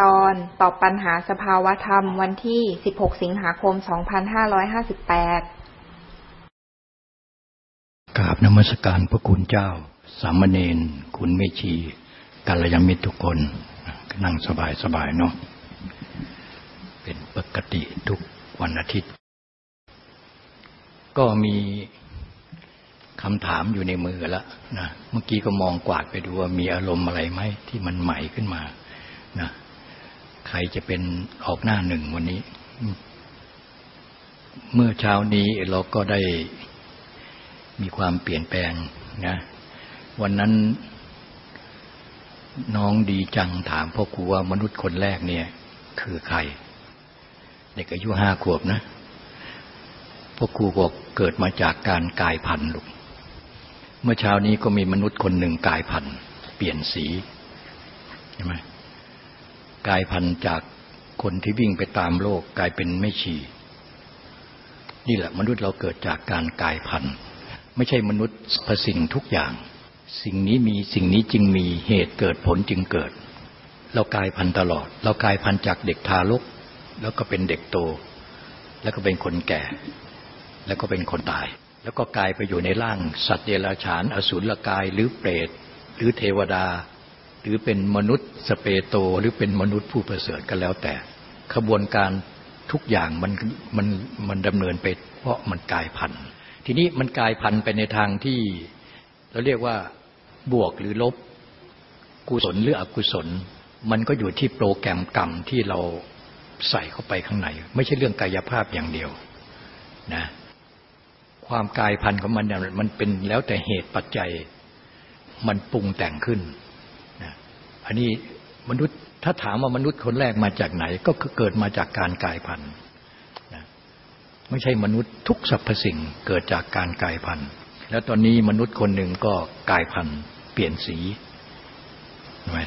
ตอนตอบปัญหาสภาวธรรมวันที่ 16 สิงหาคม 2558 กราบนมัสการพระคุณเจ้า สามเณรคุณเมชีกัลยาณมิตรทุกคน นั่งสบายสบายเนาะเป็นปกติทุกวันอาทิตย์ ก็มีคำถามอยู่ในมือแล้วนะ เมื่อกี้ก็มองกวาดไปดูว่ามีอารมณ์อะไรไหมที่มันใหม่ขึ้นมานะ ใครจะเป็นออกหน้าหนึ่งวันนี้ เมื่อเช้านี้เราก็ได้มีความเปลี่ยนแปลงนะวันนั้นน้องดีจังถามพ่อครูว่ามนุษย์คนแรกเนี่ย คือใคร เด็กอายุห้าขวบนะพ่อครูบอกเกิดมาจากการกายพันธุ์ลูกเมื่อเช้านี้ก็มีมนุษย์คนหนึ่งกายพันธุ์เปลี่ยนสีใช่ไหม กายพันธุ์จากคนที่วิ่งไปตามโลกกลายเป็นไม่ชีนี่แหละมนุษย์เราเกิดจากการกายพันธุ์ไม่ใช่มนุษย์พสิ่งทุกอย่าง สิ่งนี้มีสิ่งนี้จึงมีเหตุเกิดผลจึงเกิด เรากายพันธุ์ตลอด เรากายพันธุ์จากเด็กทารก แล้วก็เป็นเด็กโต แล้วก็เป็นคนแก่ แล้วก็เป็นคนตาย แล้วก็กลายไปอยู่ในร่าง สัตว์เดรัจฉาน อสูรกายหรือเปรตหรือเทวดา หรือเป็นมนุษย์สเปโต หรือเป็นมนุษย์ผู้ประเสริฐก็แล้วแต่ ขบวนการทุกอย่างมันมันมันดำเนินไป เพราะมันกลายพันธุ์ ทีนี้มันกลายพันธุ์ไปในทางที่เราเรียกว่าบวกหรือลบกุศลหรืออกุศล มันก็อยู่ที่โปรแกรมกรรมที่เราใส่เข้าไปข้างใน ไม่ใช่เรื่องกายภาพอย่างเดียวนะความกายพันธุ์ของมันเนี่ยมันเป็นแล้วแต่เหตุปัจจัยมันปรุงแต่งขึ้น อันนี้มนุษย์ถ้าถามว่ามนุษย์คนแรกมาจากไหน ก็เกิดมาจากการกายพันธุ์ไม่ใช่มนุษย์ทุกสรรพสิ่งเกิดจากการกายพันธุ์แล้วตอนนี้มนุษย์คนหนึ่งก็กายพันธุ์เปลี่ยนสีใช่ไหม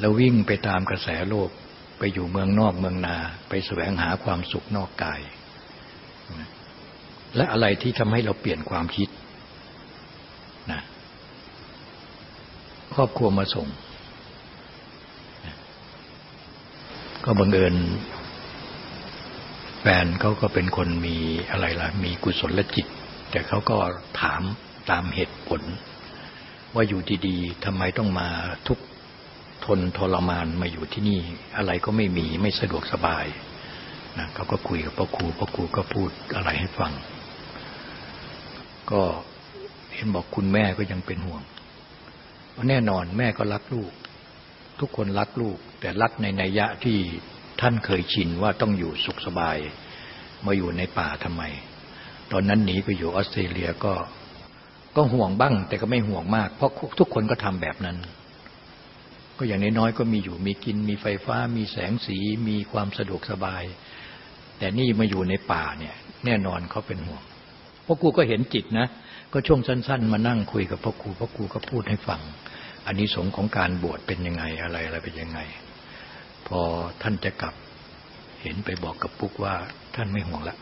แล้ววิ่งไปตามกระแสโลกไปอยู่เมืองนอกเมืองนา ไปแสวงหาความสุขนอกกาย และอะไรที่ทำให้เราเปลี่ยนความคิดนะครอบครัวมาส่ง ก็บังเอิญแฟนเขาก็เป็นคนมีอะไรล่ะ มีกุศลจิต แต่เขาก็ถามตามเหตุผล ว่าอยู่ดีๆทำไมต้องมาทุกทนทรมานมาอยู่ที่นี่ อะไรก็ไม่มีไม่สะดวกสบายนะเขาก็คุยกับพ่อครูพ่อครูก็พูดอะไรให้ฟัง ก็เห็นบอกคุณแม่ก็ยังเป็นห่วงแน่นอนแม่ก็รักลูก ทุกคนรักลูก แต่รักในนัยยะที่ท่านเคยชินว่าต้องอยู่สุขสบาย มาอยู่ในป่าทำไม ตอนนั้นหนีไปอยู่ออสเตรเลียก็ก็ห่วงบ้าง แต่ก็ไม่ห่วงมาก เพราะทุกคนก็ทำแบบนั้น ก็อย่างน้อยๆก็มีอยู่มีกิน มีไฟฟ้า มีแสงสี มีความสะดวกสบาย แต่นี่มาอยู่ในป่าเนี่ยแน่นอนเขาเป็นห่วงพ่อครูก็เห็นจิตนะ ก็ช่วงสั้น ๆ มานั่งคุยกับพ่อครูพ่อครูก็พูดให้ฟัง อันนี้สงของการบวชเป็นยังไงอะไรอะไรเป็นยังไง พอท่านจะกลับ เห็นไปบอกกับปุ๊กว่าท่านไม่ห่วงละ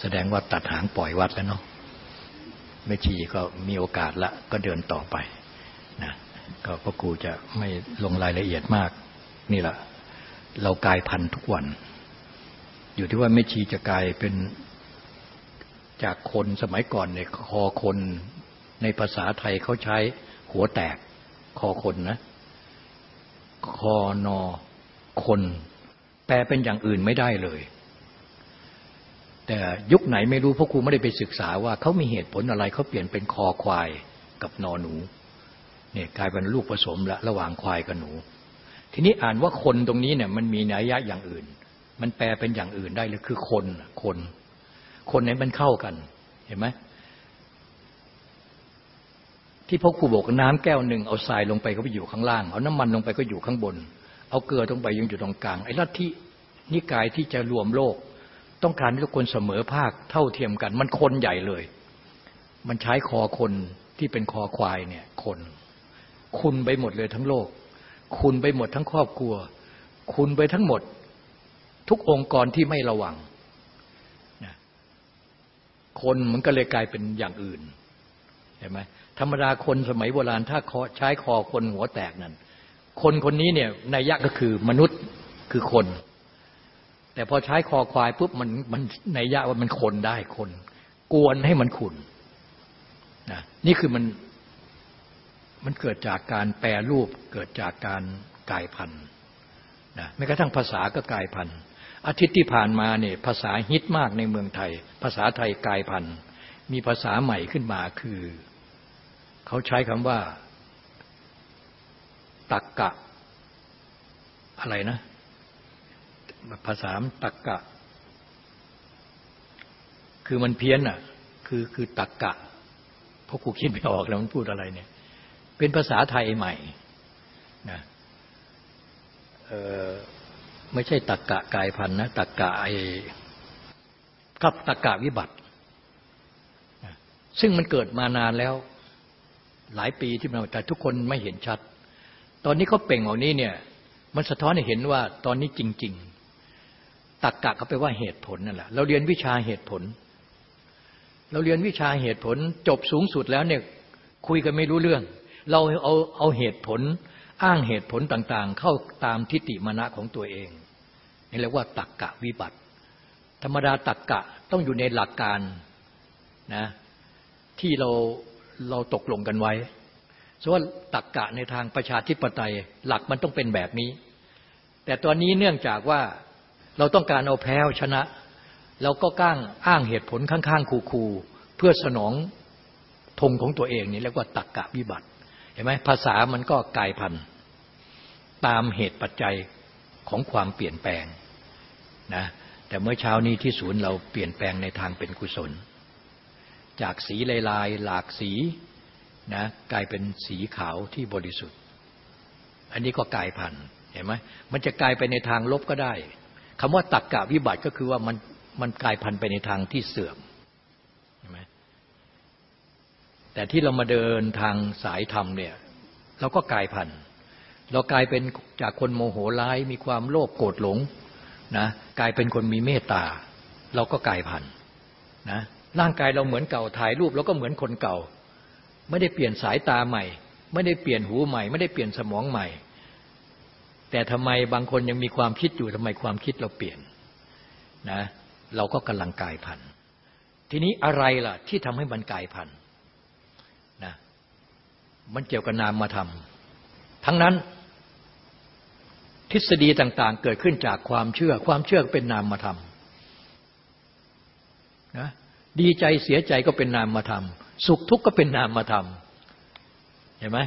แสดงว่าตัดหางปล่อยวัดแล้วเนาะไม่ชีก็มีโอกาสละก็เดินต่อไปนะก็พ่อครูจะไม่ลงรายละเอียดมาก นี่แหละเรากายพันทุกวัน อยู่ที่ว่าไม่ชีจะกลายเป็นจากคนสมัยก่อนเนี่ยคอคนในภาษาไทยเขาใช้หัวแตก คอคนนะ คอนอคน แปลเป็นอย่างอื่นไม่ได้เลย แต่ยุคไหนไม่รู้เพราะครูไม่ได้ไปศึกษาว่าเขามีเหตุผลอะไรเขาเปลี่ยนเป็นคอควายกับนอหนูเนี่ยกลายเป็นลูกผสมละระหว่างควายกับหนู ทีนี้อ่านว่าคนตรงนี้เนี่ยมันมีนัยยะอย่างอื่น มันแปลเป็นอย่างอื่นได้เลยคือคนคน คนนี้มันเข้ากัน เห็นไหม ที่พ่อครูบอกน้ำแก้วหนึ่งเอาทรายลงไปก็ไปอยู่ข้างล่าง เอาน้ำมันลงไปก็อยู่ข้างบน เอาเกลือลงไปยังอยู่ตรงกลางไอ้ลัทธินิกายที่จะรวมโลก ต้องการให้ทุกคนเสมอภาคเท่าเทียมกัน มันคนใหญ่เลย มันใช้คอคนที่เป็นคอควายเนี่ยคน คุณไปหมดเลยทั้งโลก คุณไปหมดทั้งครอบครัว คุณไปทั้งหมด ทุกองค์กรที่ไม่ระวังคนมันก็เลยกลายเป็นอย่างอื่นเห็นไหม ธรรมดาคนสมัยโบราณถ้าใช้คอคนหัวแตกนั่นคนคนนี้เนี่ยในยยะก็คือมนุษย์คือคน แต่พอใช้คอควายปุ๊บมันมันในยะว่ามันคนได้คน กวนให้มันขุนนะนี่คือมันมันเกิดจากการแปรรูปเกิดจากการกลายพันธุ์นะแม้กระทั่งภาษาก็กลายพันธุ์อาทิตย์ที่ผ่านมาเนี่ยภาษาฮิตมากในเมืองไทย ภาษาไทยกลายพันธุ์มีภาษาใหม่ขึ้นมาคือ เขาใช้คำว่าตักกะ อะไรนะ ภาษาตักกะ คือมันเพี้ยนอะ คือคือตักกะ เพราะกูคิดไม่ออกแล้วมันพูดอะไรเนี่ย เป็นภาษาไทยใหม่นะไม่ใช่ตักกะกายพันนะตักกะไอ้กับตักกะวิบัติ ซึ่งมันเกิดมานานแล้ว หลายปีที่มาแต่ทุกคนไม่เห็นชัด ตอนนี้เขาเป่งออกนี้เนี่ยมันสะท้อนให้เห็นว่าตอนนี้จริง ๆ ตักกะเขาไปว่าเหตุผลนั่นแหละเราเรียนวิชาเหตุผล เราเรียนวิชาเหตุผลจบสูงสุดแล้วเนี่ยคุยกันไม่รู้เรื่อง เราเอาเอาเหตุผลอ้างเหตุผลต่างๆ เข้าตามทิฏฐิมณะของตัวเองนี่เรียกว่าตักกะวิบัติ ธรรมดาตักกะต้องอยู่ในหลักการนะที่เรา เราตกลงกันไว้ส่วนตักกะในทางประชาธิปไตยหลักมันต้องเป็นแบบนี้ แต่ตอนนี้เนื่องจากว่าเราต้องการเอาแพ้ชนะ เราก็ก้างอ้างเหตุผลข้างๆคูๆเพื่อสนองธงของตัวเองนี่เรียกว่าตักกะวิบัติเห็นไหมภาษามันก็กลายพันธุ์ตามเหตุปัจจัยของความเปลี่ยนแปลงนะแต่เมื่อเช้านี้ที่ศูนย์เราเปลี่ยนแปลงในทางเป็นกุศล จากสีลายลายหลากสีนะกลายเป็นสีขาวที่บริสุทธิ์ อันนี้ก็กลายพันธุ์เห็นไหมมันจะกลายไปในทางลบก็ได้คำว่าตักกะวิบัติก็คือว่ามันมันกลายพันธุ์ไปในทางที่เสื่อมเห็นไหมแต่ที่เรามาเดินทางสายธรรมเนี่ยเราก็กลายพันธุ์เรากลายเป็นจากคนโมโหร้ายมีความโลภโกรธหลงนะกลายเป็นคนมีเมตตา เราก็กลายพันธุ์นะ ร่างกายเราเหมือนเก่าถ่ายรูปเราก็เหมือนคนเก่า ไม่ได้เปลี่ยนสายตาใหม่ ไม่ได้เปลี่ยนหูใหม่ ไม่ได้เปลี่ยนสมองใหม่ แต่ทำไมบางคนยังมีความคิดอยู่ทำไมความคิดเราเปลี่ยนนะเราก็กำลังกายพันธุ์ทีนี้อะไรล่ะ ที่ทำให้มันกายพันธุ์นะมันเกี่ยวกับนามมาทำทั้งนั้น ทฤษฎีต่างๆ เกิดขึ้นจากความเชื่อ ความเชื่อเป็นนามธรรมนะ ดีใจเสียใจก็เป็นนามธรรมสุขทุกข์ก็เป็นนามธรรมเห็นไหม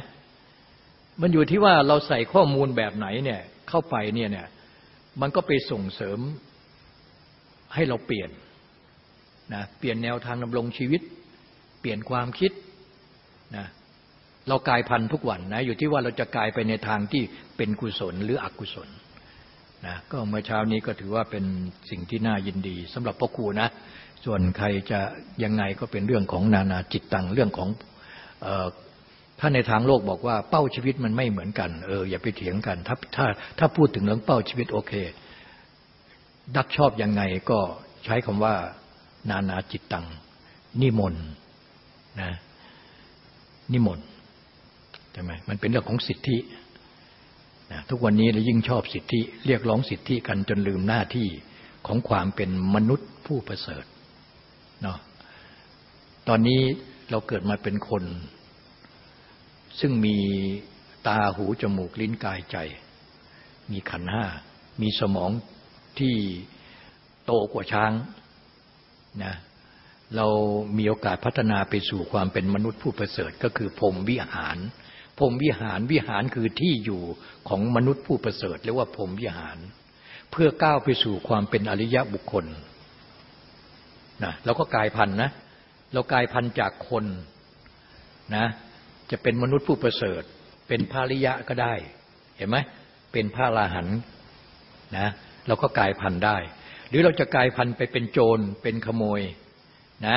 มันอยู่ที่ว่าเราใส่ข้อมูลแบบไหนเนี่ยเข้าไปเนี่ยเนี่ยมันก็ไปส่งเสริมให้เราเปลี่ยนนะเปลี่ยนแนวทางดำรงชีวิต เปลี่ยนความคิดนะเรากายพันธุ์ทุกวันนะอยู่ที่ว่าเราจะกายไปในทางที่เป็นกุศลหรืออกุศลนะก็เมื่อเช้านี้ก็ถือว่าเป็นสิ่งที่น่ายินดีสำหรับพ่อครูนะ ส่วนใครจะยังไงก็เป็นเรื่องของนานาจิตตังเรื่องของถ้าในทางโลกบอกว่าเป้าชีวิตมันไม่เหมือนกันเอออย่าไปเถียงกันถ้าถ้าถ้าพูดถึงเรื่องเป้าชีวิตโอเค ดักชอบยังไงก็ใช้คำว่านานาจิตตังนิมนต์นะนิมนต์ใช่ไหมมันเป็นเรื่องของสิทธินะทุกวันนี้เรายิ่งชอบสิทธิ เรียกร้องสิทธิกันจนลืมหน้าที่ของความเป็นมนุษย์ผู้ประเสริฐ เนาะตอนนี้เราเกิดมาเป็นคน ซึ่งมีตาหูจมูกลิ้นกายใจ มีขันห้า มีสมองที่โตกว่าช้างนะเรามีโอกาสพัฒนาไปสู่ความเป็นมนุษย์ผู้ประเสริฐก็คือพรมวิหารพรมวิหารวิหารคือที่อยู่ของมนุษย์ผู้ประเสริฐเรียกว่าพรมวิหาร เพื่อก้าวไปสู่ความเป็นอริยะบุคคล นะเราก็กลายพันธุ์นะเรากลายพันธุ์จากคนนะจะเป็นมนุษย์ผู้ประเสริฐ เป็นพระริยะก็ได้ เห็นไหมเป็นพระลาหันนะเราก็กลายพันธุ์ได้ หรือเราจะกลายพันธุ์ไปเป็นโจรเป็นขโมยนะ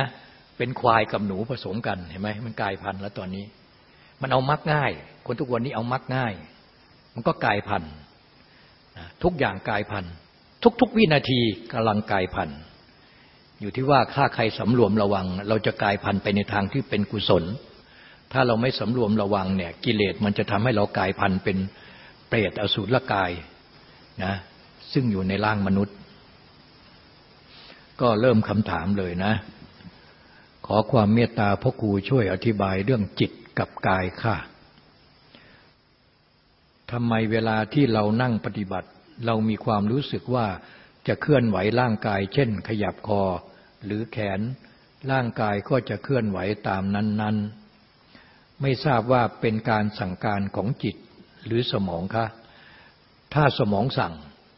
เป็นควายกับหนูผสมกันเห็นไหมมันกลายพันธุ์แล้วตอนนี้ มันเอามักง่าย คนทุกวันนี้เอามักง่าย มันก็กลายพันธุ์ทุกอย่างกลายพันธุ์ทุก ๆ วินาทีกำลังกลายพันธุ์ อยู่ที่ว่าถ้าใครสำรวมระวัง เราจะกลายพันธุ์ไปในทางที่เป็นกุศล ถ้าเราไม่สำรวมระวังเนี่ยกิเลสมันจะทำให้เรากลายพันธุ์เป็นเปรตอสุรกายนะซึ่งอยู่ในร่างมนุษย์ ก็เริ่มคำถามเลยนะ ขอความเมตตาพ่อครูช่วยอธิบายเรื่องจิตกับกายค่ะทำไมเวลาที่เรานั่งปฏิบัติ เรามีความรู้สึกว่าจะเคลื่อนไหวร่างกาย เช่น ขยับคอ หรือแขน ร่างกายก็จะเคลื่อนไหวตามนั้น ๆ ไม่ทราบว่าเป็นการสั่งการของจิตหรือสมองคะ ถ้าสมองสั่ง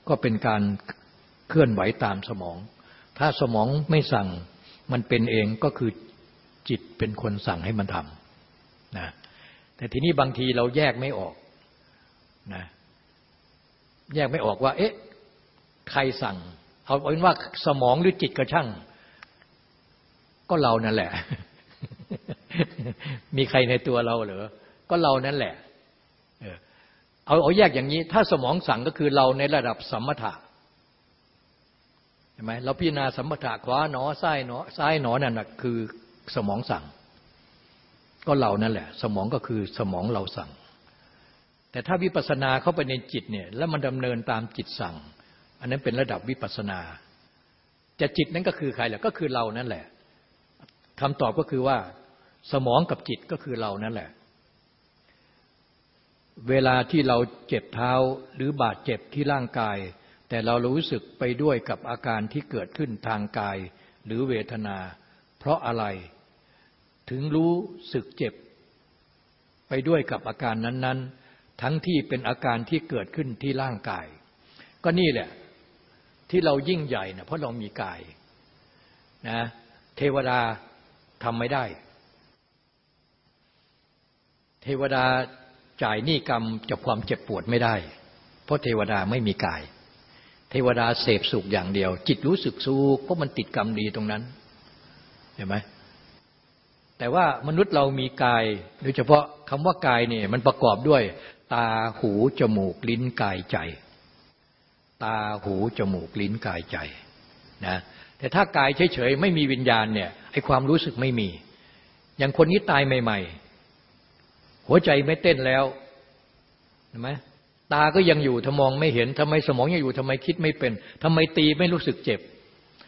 ก็เป็นการเคลื่อนไหวตามสมอง ถ้าสมองไม่สั่งมันเป็นเองก็คือจิตเป็นคนสั่งให้มันทำนะ แต่ทีนี้บางทีเราแยกไม่ออกนะแยกไม่ออกว่า เอ๊ะ ใครสั่ง เอาเป็นว่าสมองหรือจิตกระช่าง ก็เรานั่นแหละ มีใครในตัวเราเหรอ ก็เรานั่นแหละ เอาเอาแยกอย่างนี้ ถ้าสมองสั่งก็คือเราในระดับสมถะเห็นไหมเราพิจารณาสมถะขวาหนอซ้ายหนอซ้ายหนอนั่นคือสมองสั่ง ก็เรานั่นแหละ สมองก็คือสมองเราสั่ง แต่ถ้าวิปัสสนาเข้าไปในจิตเนี่ย แล้วมันดำเนินตามจิตสั่ง อันนั้นเป็นระดับวิปัสสนา จะจิตนั้นก็คือใครแหละก็คือเรานั่นแหละ คำตอบก็คือว่า สมองกับจิตก็คือเรานั่นแหละ เวลาที่เราเจ็บเท้าหรือบาดเจ็บที่ร่างกาย แต่เรารู้สึกไปด้วยกับอาการที่เกิดขึ้นทางกายหรือเวทนา เพราะอะไร ถึงรู้สึกเจ็บ ไปด้วยกับอาการนั้นๆ ทั้งที่เป็นอาการที่เกิดขึ้นที่ร่างกาย ก็นี่แหละที่เรายิ่งใหญ่นะเพราะเรามีกายนะเทวดา ทำไม่ได้ เทวดาจ่ายหนี้กรรมจากความเจ็บปวดไม่ได้ เพราะเทวดาไม่มีกาย เทวดาเสพสุขอย่างเดียว จิตรู้สึกสุขเพราะมันติดกรรมดีตรงนั้น เห็นไหมแต่ว่ามนุษย์เรามีกาย โดยเฉพาะคำว่ากายเนี่ยมันประกอบด้วย ตาหูจมูกลิ้นกายใจ ตาหูจมูกลิ้นกายใจนะ แต่ถ้ากายเฉยๆไม่มีวิญญาณเนี่ยไอความรู้สึกไม่มี อย่างคนนี้ตายใหม่ ๆ หัวใจไม่เต้นแล้วเห็นไหมตาก็ยังอยู่ทมองไม่เห็นทำไมสมองยังอยู่ทำไมคิดไม่เป็นทำไมตีไม่รู้สึกเจ็บ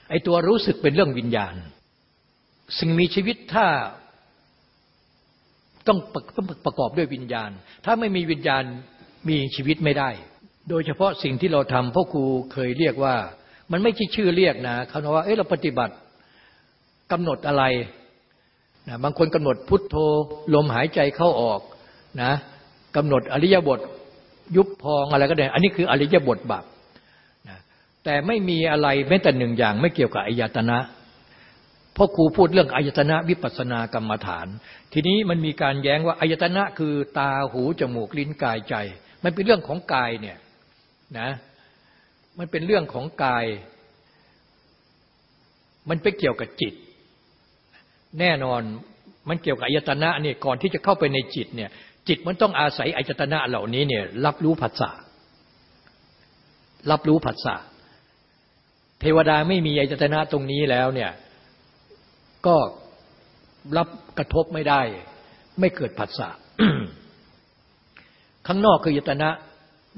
ไอตัวรู้สึกเป็นเรื่องวิญญาณ สิ่งมีชีวิตถ้าต้องต้องประกอบด้วยวิญญาณ ถ้าไม่มีวิญญาณมีชีวิตไม่ได้ โดยเฉพาะสิ่งที่เราทำพ่อครูเคยเรียกว่า มันไม่ใช่ชื่อเรียกนะเขาบอกว่าเอ้เราปฏิบัติกำหนดอะไรนะบางคนกำหนดพุทโธลมหายใจเข้าออกนะกำหนดอริยบทยุบพองอะไรก็ได้ อันนี้คืออริยบทบับนะแต่ไม่มีอะไรแม้แต่หนึ่งอย่าง ไม่เกี่ยวกับอายตนะเพราะครูพูดเรื่องอายตนะวิปัสสนากรรมฐาน ทีนี้มันมีการแย้งว่าอายตนะคือตาหูจมูกลิ้นกายใจ มันเป็นเรื่องของกายเนี่ยนะ มันเป็นเรื่องของกาย มันไปเกี่ยวกับจิต แน่นอนมันเกี่ยวกับอายตนะเนี่ยก่อนที่จะเข้าไปในจิตเนี่ย จิตมันต้องอาศัยอายตนะเหล่านี้เนี่ยรับรู้ผัสสะรับรู้ผัสสะเทวดาไม่มีอายตนะตรงนี้แล้วเนี่ยก็รับกระทบไม่ได้ ไม่เกิดผัสสะข้างนอกคืออายตนะ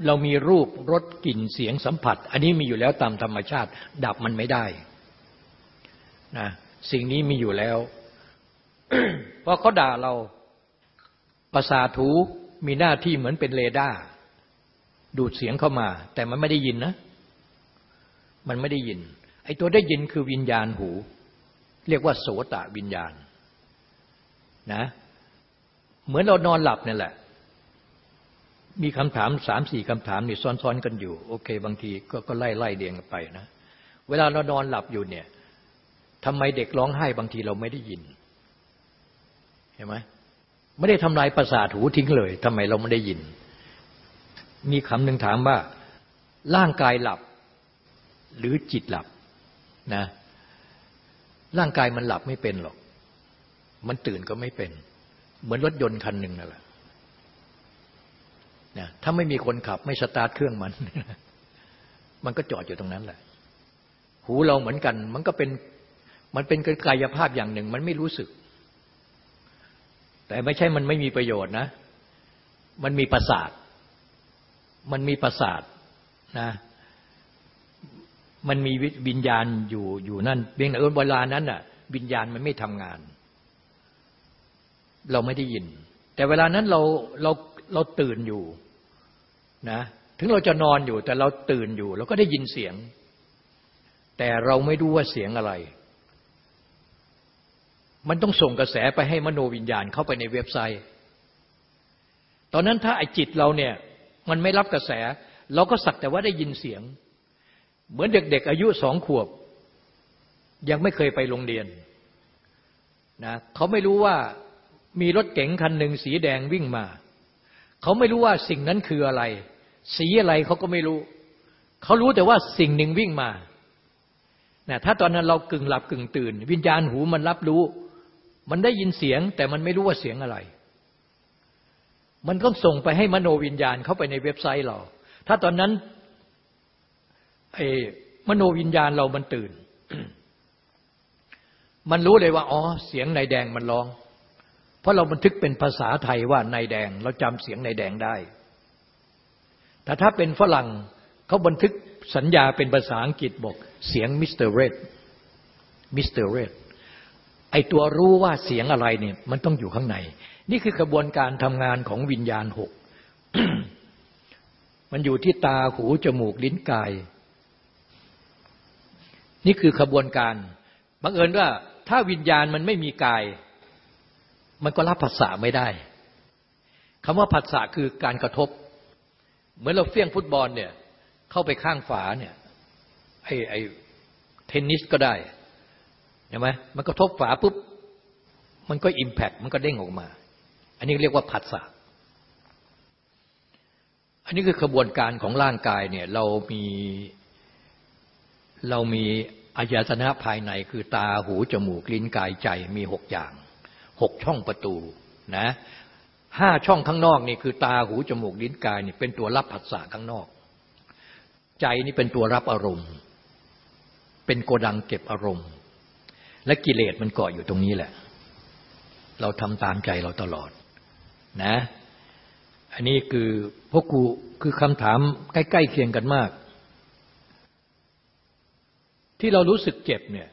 เรามีรูปรสกลิ่นเสียงสัมผัส อันนี้มีอยู่แล้วตามธรรมชาติ ดับมันไม่ได้นะสิ่งนี้มีอยู่แล้ว เพราะเขาด่าเราประสาทูมีหน้าที่เหมือนเป็นเรดาร์ดูดเสียงเข้ามา แต่มันไม่ได้ยินนะ มันไม่ได้ยิน ไอ้ตัวได้ยินคือวิญญาณหู เรียกว่าโสตะวิญญาณนะเหมือนเรานอนหลับนี่แหละ มีคำถามสามสี่คำถามนี่ซ้อนๆกันอยู่ โอเค บางทีก็ก็ไล่ไล่เดียงกันไปนะ เวลาเรานอนหลับอยู่เนี่ยทำไมเด็กร้องไห้บางทีเราไม่ได้ยินเห็นไหมไม่ได้ทำลายประสาทหูทิ้งเลยทำไมเราไม่ได้ยิน มีคำหนึ่งถามว่า ร่างกายหลับ หรือจิตหลับนะร่างกายมันหลับไม่เป็นหรอก มันตื่นก็ไม่เป็น เหมือนรถยนต์คันหนึ่งนั่นแหละ นะถ้าไม่มีคนขับไม่สตาร์ทเครื่องมัน มันก็จอดอยู่ตรงนั้นแหละ หูเราเหมือนกัน มันก็เป็นมันเป็นกายภาพอย่างหนึ่ง มันไม่รู้สึก แต่ไม่ใช่มันไม่มีประโยชน์นะ มันมีประสาท มันมีประสาทนะมันมีวิญญาณอยู่อยู่นั่นเพียงแต่เวลานั้นน่ะวิญญาณมันไม่ทำงาน เราไม่ได้ยิน แต่เวลานั้นเราเราเราตื่นอยู่ นะถึงเราจะนอนอยู่แต่เราตื่นอยู่เราก็ได้ยินเสียง แต่เราไม่รู้ว่าเสียงอะไร มันต้องส่งกระแสไปให้มโนวิญญาณเข้าไปในเว็บไซต์ ตอนนั้นถ้าไอจิตเราเนี่ยมันไม่รับกระแส เราก็สักแต่ว่าได้ยินเสียง เหมือนเด็กๆอายุสองขวบ ยังไม่เคยไปโรงเรียนนะเขาไม่รู้ว่ามีรถเก๋งคันหนึ่งสีแดงวิ่งมา เขาไม่รู้ว่าสิ่งนั้นคืออะไร สีอะไรเขาก็ไม่รู้ เขารู้แต่ว่าสิ่งหนึ่งวิ่งมานะถ้าตอนนั้นเรากึ่งหลับกึ่งตื่น วิญญาณหูมันรับรู้ มันได้ยินเสียง แต่มันไม่รู้ว่าเสียงอะไร มันต้องส่งไปให้มโนวิญญาณเข้าไปในเว็บไซต์เรา ถ้าตอนนั้นไอ้มโนวิญญาณเรามันตื่น มันรู้เลยว่าอ๋อเสียงนายแดงมันร้อง เพราะเราบันทึกเป็นภาษาไทยว่านายแดง เราจำเสียงนายแดงได้ แต่ถ้าเป็นฝรั่งเขาบันทึกสัญญาเป็นภาษาอังกฤษบอก เสียงมิสเตอร์เรดมิสเตอร์เรดไอตัวรู้ว่าเสียงอะไรเนี่ยมันต้องอยู่ข้างใน นี่คือกระบวนการทำงานของวิญญาณหก มันอยู่ที่ตาหูจมูกลิ้นกาย นี่คือขบวนการบังเอิญว่า ถ้าวิญญาณมันไม่มีกาย มันก็รับภาษาไม่ได้คำว่าภาษาคือการกระทบ เหมือนเราเฟี้ยงฟุตบอลเนี่ย เข้าไปข้างฝาเนี่ยไอ้ไอ้เทนนิสก็ได้เห็นไหมมันกระทบฝาปุ๊บ มันก็อิมแพคมันก็เด้งออกมา อันนี้เรียกว่าผัสสะอันนี้คือกระบวนการของร่างกายเนี่ยเรามีเรามีอายตนะภายในคือตาหูจมูกลิ้นกายใจมีหกอย่างหกช่องประตูนะ ห้าช่องข้างนอกนี่คือตาหูจมูกลิ้นกายนี่เป็นตัวรับผัสสะข้างนอก ใจนี่เป็นตัวรับอารมณ์ เป็นโกดังเก็บอารมณ์ และกิเลสมันเกาะอยู่ตรงนี้แหละ เราทำตามใจเราตลอดนะ อันนี้คือพวกกูคือคำถามใกล้ๆเคียงกันมาก ที่เรารู้สึกเจ็บเนี่ย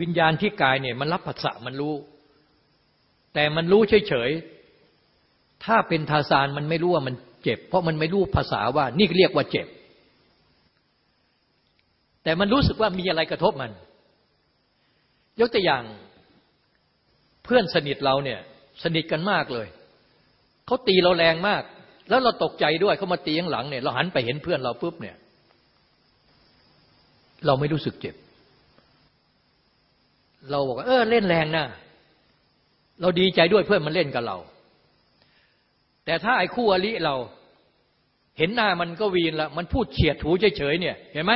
วิญญาณที่กายเนี่ยมันรับผัสสะมันรู้ แต่มันรู้เฉยๆ ถ้าเป็นทาสานมันไม่รู้ว่ามันเจ็บ เพราะมันไม่รู้ภาษาว่านี่เรียกว่าเจ็บ แต่มันรู้สึกว่ามีอะไรกระทบมัน ยกตัวอย่างเพื่อนสนิทเราเนี่ย สนิทกันมากเลย เขาตีเราแรงมาก แล้วเราตกใจด้วยเขามาตีข้างหลังเนี่ย เราหันไปเห็นเพื่อนเราปุ๊บเนี่ย เราไม่รู้สึกเจ็บ เราบอกว่าเออเล่นแรงนะ เราดีใจด้วยเพื่อนมันเล่นกับเรา แต่ถ้าไอ้คู่อริเรา เห็นหน้ามันก็วีนละมันพูดเฉียดหูเฉยๆเนี่ย เห็นไหม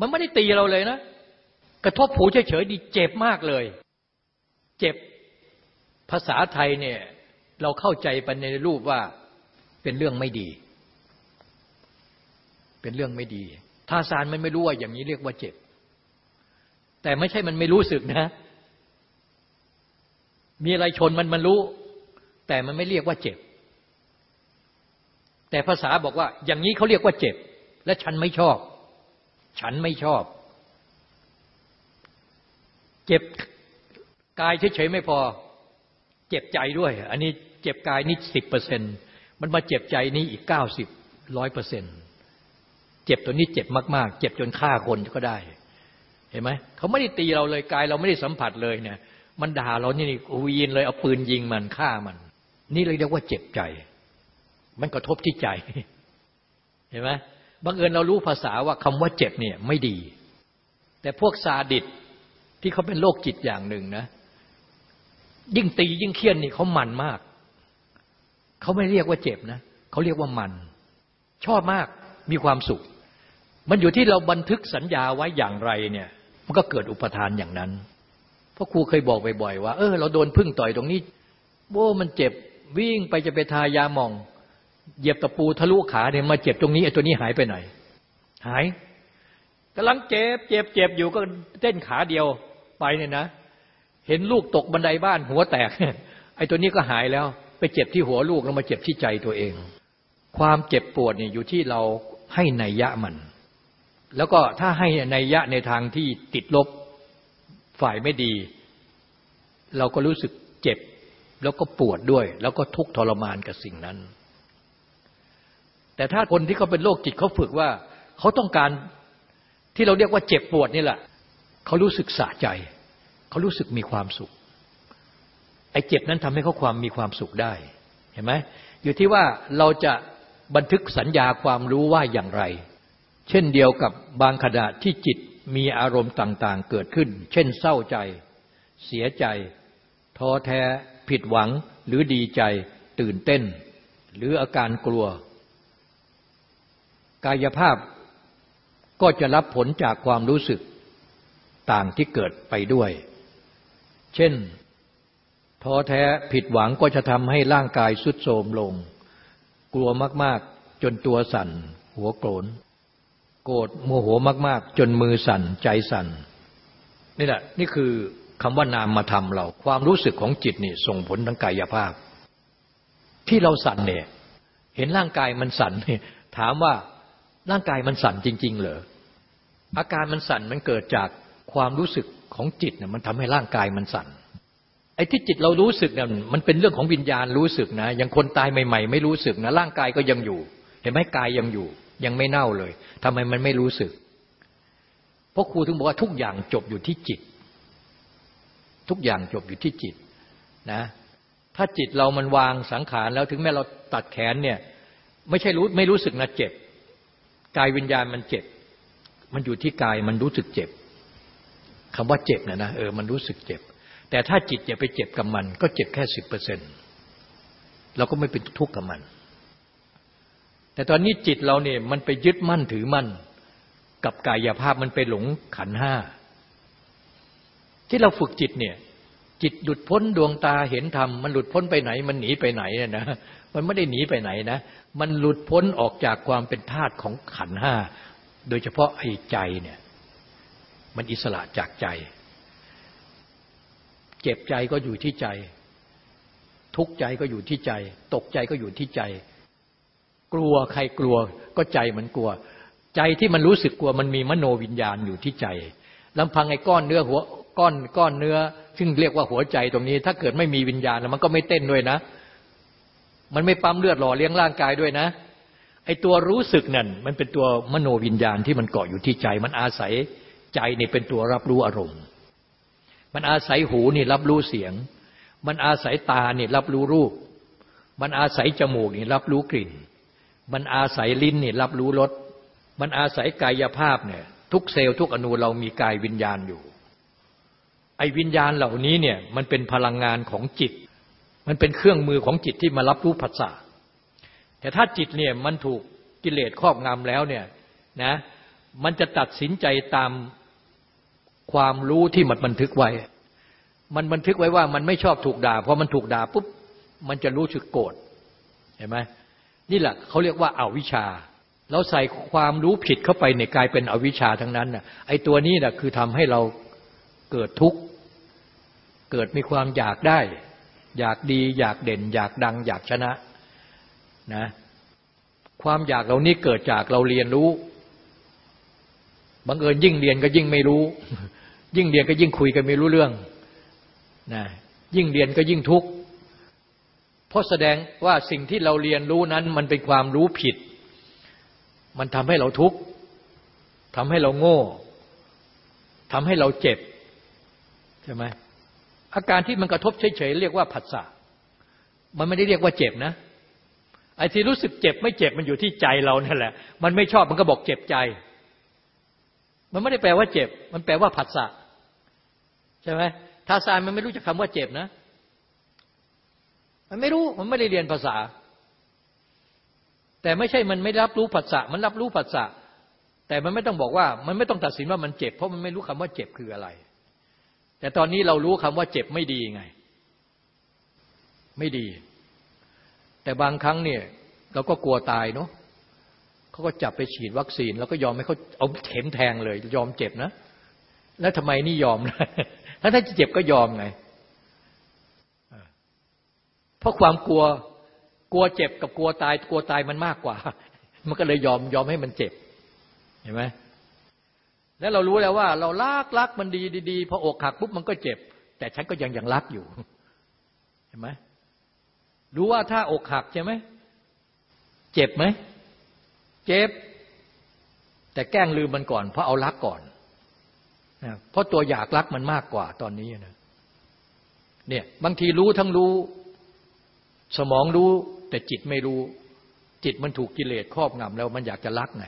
มันไม่ได้ตีเราเลยนะ กระทบหูเฉยๆดีเจ็บมากเลย เจ็บภาษาไทยเนี่ย เราเข้าใจไปในรูปว่าเป็นเรื่องไม่ดี เป็นเรื่องไม่ดีทาสานมันไม่รู้ว่าอย่างนี้เรียกว่าเจ็บ แต่ไม่ใช่มันไม่รู้สึกนะ มีอะไรชนมันมันรู้ แต่มันไม่เรียกว่าเจ็บ แต่ภาษาบอกว่า อย่างนี้เขาเรียกว่าเจ็บ และฉันไม่ชอบ ฉันไม่ชอบ เจ็บกายเฉยๆไม่พอ เจ็บใจด้วย อันนี้เจ็บกายนี่สิบเปอร์เซ็นมันมาเจ็บใจนี้อีกเก้าสิบร้อยเปอร์เซ็นเจ็บตัวนี้เจ็บมาก ๆ เจ็บจนฆ่าคนก็ได้ เห็นไหมเขาไม่ได้ตีเราเลยกายเราไม่ได้สัมผัสเลยเนี่ย มันด่าเรานี่นี่วีนเลยเอาปืนยิงมันฆ่ามัน นี่เลยเรียกว่าเจ็บใจ มันกระทบที่ใจ เห็นไหมบังเอิญเรารู้ภาษาว่าคำว่าเจ็บเนี่ยไม่ดี แต่พวกซาดิสที่เขาเป็นโรคจิตอย่างหนึ่งนะ ยิ่งตียิ่งเคี่ยนนี่เขามันมาก เขาไม่เรียกว่าเจ็บนะเขาเรียกว่ามัน ชอบมากมีความสุข มันอยู่ที่เราบันทึกสัญญาไว้อย่างไรเนี่ย มันก็เกิดอุปทานอย่างนั้น พราะครูเคยบอกบ่อยๆว่า เออเราโดนพึ่งต่อยตรงนี้โว้มันเจ็บวิ่งไปจะไปทายาหม่อง เหยียบตะปูทะลุขาเนี่ยมาเจ็บตรงนี้ไอ้ตัวนี้หายไปไหน หายกำลังเจ็บเจ็บเจ็บอยู่ก็เต้นขาเดียวไปเนี่ยนะ เห็นลูกตกบันไดบ้านหัวแตกไอ้ตัวนี้ก็หายแล้ว ไปเจ็บที่หัวลูกแล้วมาเจ็บที่ใจตัวเอง ความเจ็บปวดเนี่ยอยู่ที่เราให้ในยยะมัน แล้วก็ถ้าให้ในยยะในทางที่ติดลบ ฝ่ายไม่ดี เราก็รู้สึกเจ็บ แล้วก็ปวดด้วย แล้วก็ทุกข์ทรมานกับสิ่งนั้น แต่ถ้าคนที่เขาเป็นโรคจิตเขาฝึกว่าเขาต้องการที่เราเรียกว่าเจ็บปวดนี่แหละเขารู้สึกสะใจ เขารู้สึกมีความสุข ไอ้เจ็บนั้นทำให้เขาความมีความสุขได้ เห็นไหมอยู่ที่ว่าเราจะบันทึกสัญญาความรู้ว่าอย่างไร เช่นเดียวกับบางขณะที่จิต มีอารมณ์ต่างๆเกิดขึ้น เช่นเศร้าใจ เสียใจ ท้อแท้ ผิดหวังหรือดีใจ ตื่นเต้น หรืออาการกลัว กายภาพก็จะรับผลจากความรู้สึกต่างที่เกิดไปด้วย เช่น ท้อแท้ผิดหวังก็จะทำให้ร่างกายสุดโทรมลง กลัวมากๆ จนตัวสั่น หัวโกรน โกรธโมโหมาก ๆ จนมือสั่นใจสั่นนี่แหละนี่คือคำว่านามมาทำเรา ความรู้สึกของจิตนี่ส่งผลทางกายภาพ ที่เราสั่นเนี่ย เห็นร่างกายมันสั่นถามว่าร่างกายมันสั่นจริง ๆ เหรออาการมันสั่นมันเกิดจากความรู้สึกของจิตเนี่ยมันทำให้ร่างกายมันสั่นไอ้ที่จิตเรารู้สึกเนี่ยมันเป็นเรื่องของวิญญาณรู้สึกนะยังคนตายใหม่ ๆ ไม่รู้สึกนะร่างกายก็ยังอยู่ เห็นไหมกายยังอยู่ ยังไม่เน่าเลยทำไมมันไม่รู้สึก เพราะครูถึงบอกว่าทุกอย่างจบอยู่ที่จิต ทุกอย่างจบอยู่ที่จิตนะ ถ้าจิตเรามันวางสังขารแล้วถึงแม้เราตัดแขนเนี่ย ไม่ใช่รู้ไม่รู้สึกนะเจ็บกายวิญญาณมันเจ็บ มันอยู่ที่กายมันรู้สึกเจ็บคำว่าเจ็บเนะนะเออมันรู้สึกเจ็บ แต่ถ้าจิตอย่าไปเจ็บกับมัน ก็เจ็บแค่สิบเปอร์เซ็นเราก็ไม่เป็นทุกข์กับมัน แต่ตอนนี้จิตเราเนี่ยมันไปยึดมั่นถือมั่น กับกายภาพมันไปหลงขันห้า ที่เราฝึกจิตเนี่ย จิตหลุดพ้นดวงตาเห็นธรรมมันหลุดพ้นไปไหน มันหนีไปไหนนะมันไม่ได้หนีไปไหนนะ มันหลุดพ้นออกจากความเป็นธาตุของขันห้า โดยเฉพาะไอ้ใจเนี่ย มันอิสระจากใจ เจ็บใจก็อยู่ที่ใจ ทุกข์ใจก็อยู่ที่ใจ ตกใจก็อยู่ที่ใจ กลัวใครกลัวก็ใจมันกลัว ใจที่มันรู้สึกกลัวมันมีมโนวิญญาณอยู่ที่ใจลำพังไอ้ก้อนเนื้อหัวก้อนก้อนเนื้อ ซึ่งเรียกว่าหัวใจตรงนี้ ถ้าเกิดไม่มีวิญญาณมันก็ไม่เต้นด้วยนะ มันไม่ปั๊มเลือดหล่อเลี้ยงร่างกายด้วยนะไอ้ตัวรู้สึกนั่นมันเป็นตัวมโนวิญญาณที่มันเกาะอยู่ที่ใจ มันอาศัยใจนี่เป็นตัวรับรู้อารมณ์ มันอาศัยหูนี่รับรู้เสียง มันอาศัยตานี่รับรู้รูป มันอาศัยจมูกนี่รับรู้กลิ่น มันอาศัยลิ้นนี่รับรู้รสมันอาศัยกายภาพเนี่ยทุกเซลล์ทุกอนูเรามีกายวิญญาณอยู่ ไอ้วิญญาณเหล่านี้เนี่ยมันเป็นพลังงานของจิต มันเป็นเครื่องมือของจิตที่มารับรู้ผัสสะแต่ถ้าจิตเนี่ยมันถูกกิเลสครอบงำแล้วเนี่ยนะมันจะตัดสินใจตามความรู้ที่มันบันทึกไว้ มันบันทึกไว้ว่ามันไม่ชอบถูกด่าพอมันถูกด่าปุ๊บมันจะรู้สึกโกรธเห็นไหม นี่แหละเขาเรียกว่าอาวิชชาเราใส่ความรู้ผิดเข้าไปในกลายเป็นอวิชชาทั้งนั้นน่ะไอ้ตัวนี้น่ะคือทำให้เราเกิดทุกข์เกิดมีความอยากได้ อยากดี อยากเด่น อยากดัง อยากชนะนะความอยากเรานี้เกิดจากเราเรียนรู้บังเอิญยิ่งเรียนก็ยิ่งไม่รู้ ยิ่งเรียนก็ยิ่งคุยกันไม่รู้เรื่องนะยิ่งเรียนก็ยิ่งทุกข์ เพราะแสดงว่าสิ่งที่เราเรียนรู้นั้นมันเป็นความรู้ผิด มันทำให้เราทุกข์ทำให้เราโง่ทำให้เราเจ็บใช่ไหมอาการที่มันกระทบเฉยๆเรียกว่าผัสสะมันไม่ได้เรียกว่าเจ็บนะไอ้ที่รู้สึกเจ็บไม่เจ็บมันอยู่ที่ใจเรานั่นแหละ มันไม่ชอบมันก็บอกเจ็บใจ มันไม่ได้แปลว่าเจ็บ มันแปลว่าผัสสะใช่ไหมทาซานมันไม่รู้จะคำว่าเจ็บนะ มันไม่รู้มันไม่ได้เรียนภาษา แต่ไม่ใช่มันไม่รับรู้ผัสสะมันรับรู้ผัสสะแต่มันไม่ต้องบอกว่า มันไม่ต้องตัดสินว่ามันเจ็บ เพราะมันไม่รู้คำว่าเจ็บคืออะไร แต่ตอนนี้เรารู้คำว่าเจ็บไม่ดีไง ไม่ดี แต่บางครั้งเนี่ยเราก็กลัวตายเนาะเขาก็จับไปฉีดวัคซีน แล้วก็ยอมให้เขาเอาเข็มแทงเลย ยอมเจ็บนะ แล้วทำไมนี่ยอมนะถ้าถ้าจะเจ็บก็ยอมไง เพราะความกลัวกลัวเจ็บกับกลัวตายกลัวตายมันมากกว่า มันก็เลยยอมยอมให้มันเจ็บเห็นไหมแล้วเรารู้แล้วว่า เรารักรักมันดีดีพออกหักปุ๊บมันก็เจ็บ แต่ฉันก็ยังยังรักอยู่เห็นไหมรู้ว่าถ้าอกหักใช่ไหมเจ็บไหมเจ็บ แต่แกล้งลืมมันก่อน เพราะเอารักก่อนนะเพราะตัวอยากรักมันมากกว่าตอนนี้นะเนี่ยบางทีรู้ทั้งรู้ สมองรู้แต่จิตไม่รู้ จิตมันถูกกิเลสครอบงำแล้วมันอยากจะรักไง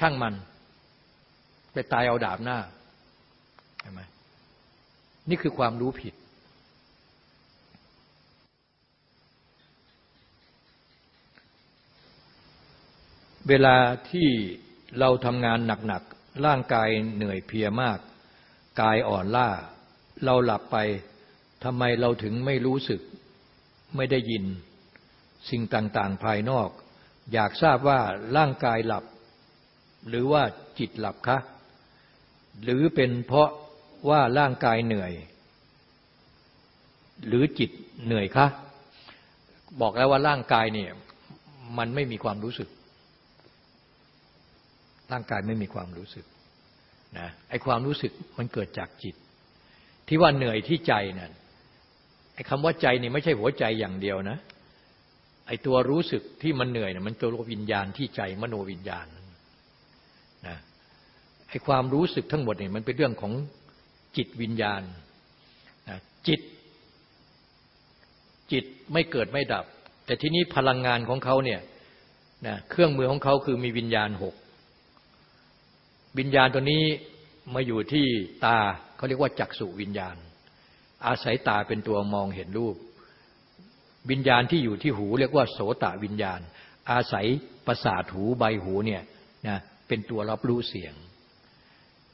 ช่างมัน ไปตายเอาดาบหน้าใช่ไหมนี่คือความรู้ผิด เวลาที่เราทำงานหนักๆร่างกายเหนื่อยเพียมาก กายอ่อนล้าเราหลับไปทำไมเราถึงไม่รู้สึก ไม่ได้ยิน สิ่งต่างๆภายนอก อยากทราบว่าร่างกายหลับ หรือว่าจิตหลับคะหรือเป็นเพราะว่าร่างกายเหนื่อย หรือจิตเหนื่อยคะบอกแล้วว่าร่างกายเนี่ยมันไม่มีความรู้สึก ร่างกายไม่มีความรู้สึกนะไอความรู้สึกมันเกิดจากจิต ที่ว่าเหนื่อยที่ใจนั่น ไอ้คำว่าใจนี่ไม่ใช่หัวใจอย่างเดียวนะ ไอ้ตัวรู้สึกที่มันเหนื่อยเนี่ยมันตัววิญญาณที่ใจมโนวิญญาณนะไอ้ความรู้สึกทั้งหมดเนี่ยมันเป็นเรื่องของจิตวิญญาณนะจิต จิตไม่เกิดไม่ดับ แต่ที่นี้พลังงานของเขาเนี่ยนะเครื่องมือของเขาคือมีวิญญาณหกวิญญาณตัวนี้มาอยู่ที่ตาเขาเรียกว่าจักษุวิญญาณ อาศัยตาเป็นตัวมองเห็นรูป วิญญาณที่อยู่ที่หูเรียกว่าโสตวิญญาณ อาศัยประสาทหูใบหูเนี่ยนะเป็นตัวรับรู้เสียง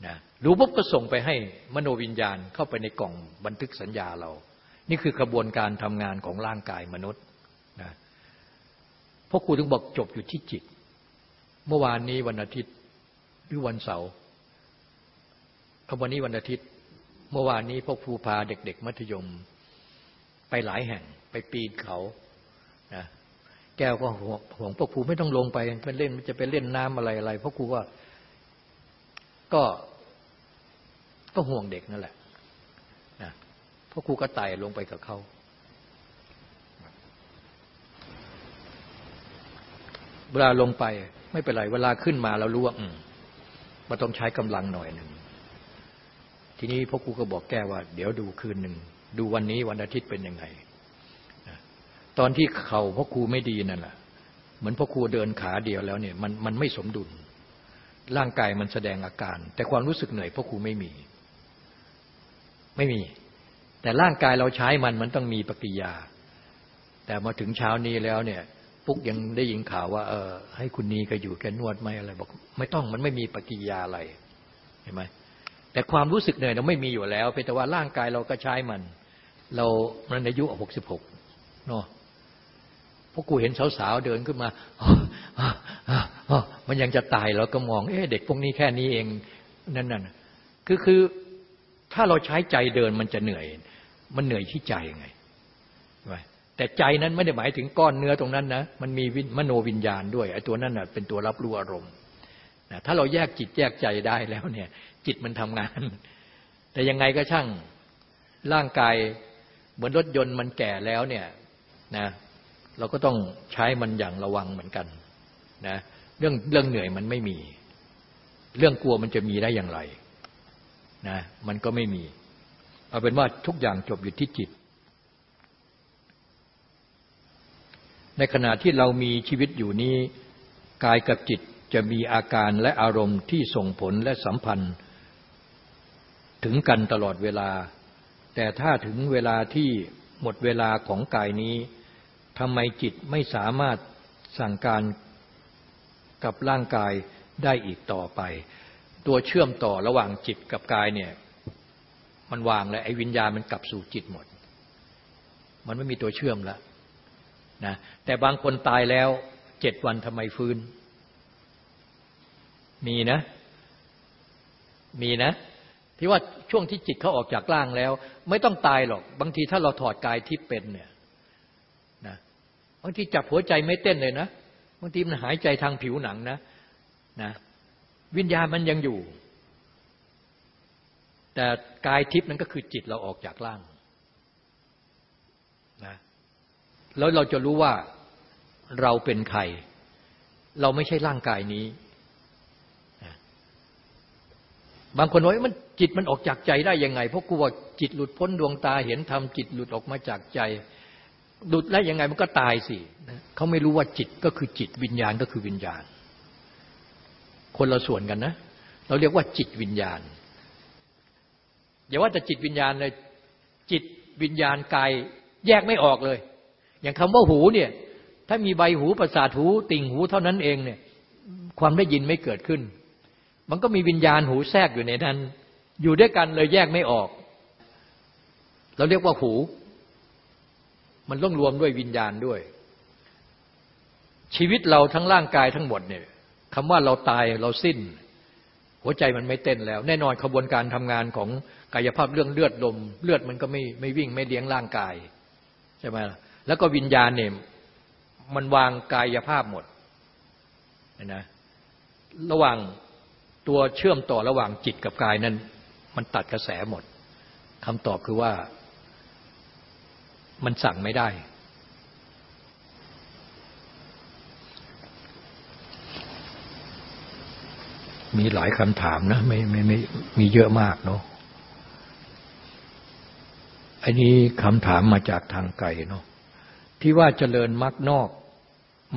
นะรู้ปุ๊บก็ส่งไปให้มโนวิญญาณเข้าไปในกล่องบันทึกสัญญาเรา นี่คือกระบวนการทำงานของร่างกายมนุษย์นะพราะครูถึงบอกจบอยู่ที่จิต เมื่อวานนี้วันอาทิตย์หรือวันเสาร์วันนี้วันอาทิตย์ เมื่อวานนี้พวกครูพาเด็ก ๆ มัธยม ไปหลายแห่ง ไปปีนเขานะแก้วก็ห่วงห่วงพวกครูไม่ต้องลงไปไปเล่นจะไปเล่นน้ำอะไรอะไรพวกครูว่าก็ก็ห่วงเด็กนั่นแหละนะพวกครูก็ไต่ลงไปกับเขาเวลาลงไปไม่เป็นไร เวลาขึ้นมาเรารู้ว่าอืมมันต้องใช้กำลังหน่อยหนึ่ง ทีนี้พ่อครูก็บอกแก้ว่า เดี๋ยวดูคืนหนึ่ง ดูวันนี้วันอาทิตย์เป็นยังไง ตอนที่เข่าพ่อครูไม่ดีนั่นแหละเหมือนพ่อครูเดินขาเดียวแล้วเนี่ยมันมันไม่สมดุล ร่างกายมันแสดงอาการ แต่ความรู้สึกเหนื่อยพ่อครูไม่มี ไม่มี แต่ร่างกายเราใช้มันมันต้องมีปฏิยา แต่มาถึงเช้านี้แล้วเนี่ยปุ๊กยังได้ยินข่าวว่าเออให้คุณนีก็อยู่แกนวดไหมอะไรบอก ไม่ต้องมันไม่มีปฏิยาอะไรเห็นไหม แต่ความรู้สึกเหนื่อยเราไม่มีอยู่แล้วเพียงแต่ว่าร่างกายเราก็ใช้มัน เรามันอายุหกสิบหกเนาะพวกกูเห็นสาวๆเดินขึ้นมา มันยังจะตายเราก็มอง เอ๊ะเด็กพวกนี้แค่นี้เองนั่นนั่นคือคือถ้าเราใช้ใจเดินมันจะเหนื่อย มันเหนื่อยที่ใจไงแต่ใจนั้นไม่ได้หมายถึงก้อนเนื้อตรงนั้นนะมันมีมโนวิญญาณด้วยไอ้ตัวนั้นเป็นตัวรับรู้อารมณ์ถ้าเราแยกจิตแยกใจได้แล้วเนี่ย จิตมันทำงาน แต่ยังไงก็ช่างร่างกายเหมือนรถยนต์มันแก่แล้วเนี่ยนะเราก็ต้องใช้มันอย่างระวังเหมือนกันนะเรื่องเรื่องเหนื่อยมันไม่มี เรื่องกลัวมันจะมีได้อย่างไรนะมันก็ไม่มี เอาเป็นว่าทุกอย่างจบอยู่ที่จิต ในขณะที่เรามีชีวิตอยู่นี้กายกับจิตจะมีอาการและอารมณ์ที่ส่งผลและสัมพันธ์ ถึงกันตลอดเวลา แต่ถ้าถึงเวลาที่หมดเวลาของกายนี้ทำไมจิตไม่สามารถสั่งการกับร่างกายได้อีกต่อไป ตัวเชื่อมต่อระหว่างจิตกับกายเนี่ยมันวางแล้วไอ้วิญญาณมันกลับสู่จิตหมด มันไม่มีตัวเชื่อมแล้วนะแต่บางคนตายแล้วเจ็ดวันทำไมฟื้น มีนะ มีนะ ที่ว่าช่วงที่จิตเขาออกจากร่างแล้ว ไม่ต้องตายหรอก บางทีถ้าเราถอดกายทิพเป็นเนี่ยนะบางทีจับหัวใจไม่เต้นเลยนะบางทีมันหายใจทางผิวหนังนะนะวิญญาณมันยังอยู่ แต่กายทิพย์นั้นก็คือจิตเราออกจากร่างนะแล้วเราจะรู้ว่าเราเป็นใคร เราไม่ใช่ร่างกายนี้ บางคนว่ามันจิตมันออกจากใจได้ยังไง เพราะกูว่าจิตหลุดพ้นดวงตาเห็นธรรมจิตหลุดออกมาจากใจ หลุดแล้ยังไงมันก็ตายสิเขาไม่รู้ว่าจิตก็คือจิตวิญญาณก็คือวิญญาณ คนละส่วนกันนะ เราเรียกว่าจิตวิญญาณอย่าว่าแต่จิตวิญญาณเลยจิตวิญญาณกายแยกไม่ออกเลย อย่างคำว่าหูเนี่ย ถ้ามีใบหูประสาทหูติ่งหูเท่านั้นเองเนี่ย ความได้ยินไม่เกิดขึ้น มันก็มีวิญญาณหูแทรกอยู่ในนั้น อยู่ด้วยกันเลยแยกไม่ออก เราเรียกว่าหู มันต้องรวมด้วยวิญญาณด้วย ชีวิตเราทั้งร่างกายทั้งหมดเนี่ยคำว่าเราตายเราสิ้น หัวใจมันไม่เต้นแล้ว แน่นอนขบวนการทำงานของกายภาพเรื่องเลือดลม เลือดมันก็ไม่ไม่วิ่งไม่เลี้ยงร่างกายใช่ไหมล่ะแล้วก็วิญญาณเนี่ยมันวางกายภาพหมดนะระหว่าง ตัวเชื่อมต่อระหว่างจิตกับกายนั้น มันตัดกระแสหมดคำตอบคือว่ามันสั่งไม่ได้ มีหลายคำถามนะไม่ไม่ไม่มีเยอะมากเนาะอันนี้คำถามมาจากทางไกลเนาะที่ว่าเจริญมรรคนอก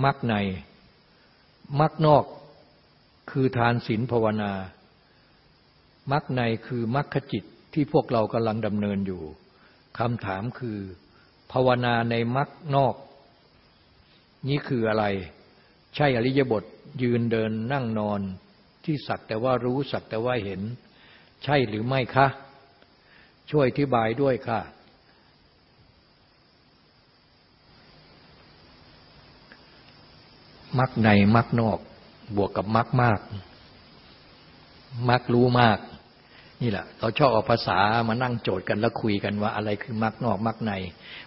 มรรคในมรรคนอก คือทานศีลภาวนา มรรคในคือมรรคจิตที่พวกเรากำลังดำเนินอยู่คำถามคือภาวนาในมรรคนอก นี่คืออะไร ใช่อริยบทยืนเดินนั่งนอนที่สักแต่ว่ารู้สักแต่ว่าเห็น ใช่หรือไม่คะ ช่วยอธิบายด้วยค่ะ มักในมักนอก บวกกับมักมาก มักรู้มาก นี่แหละ เราชอบเอาภาษามานั่งโจทย์กันแล้วคุยกันว่าอะไรคือมรรคนอกมรรคใน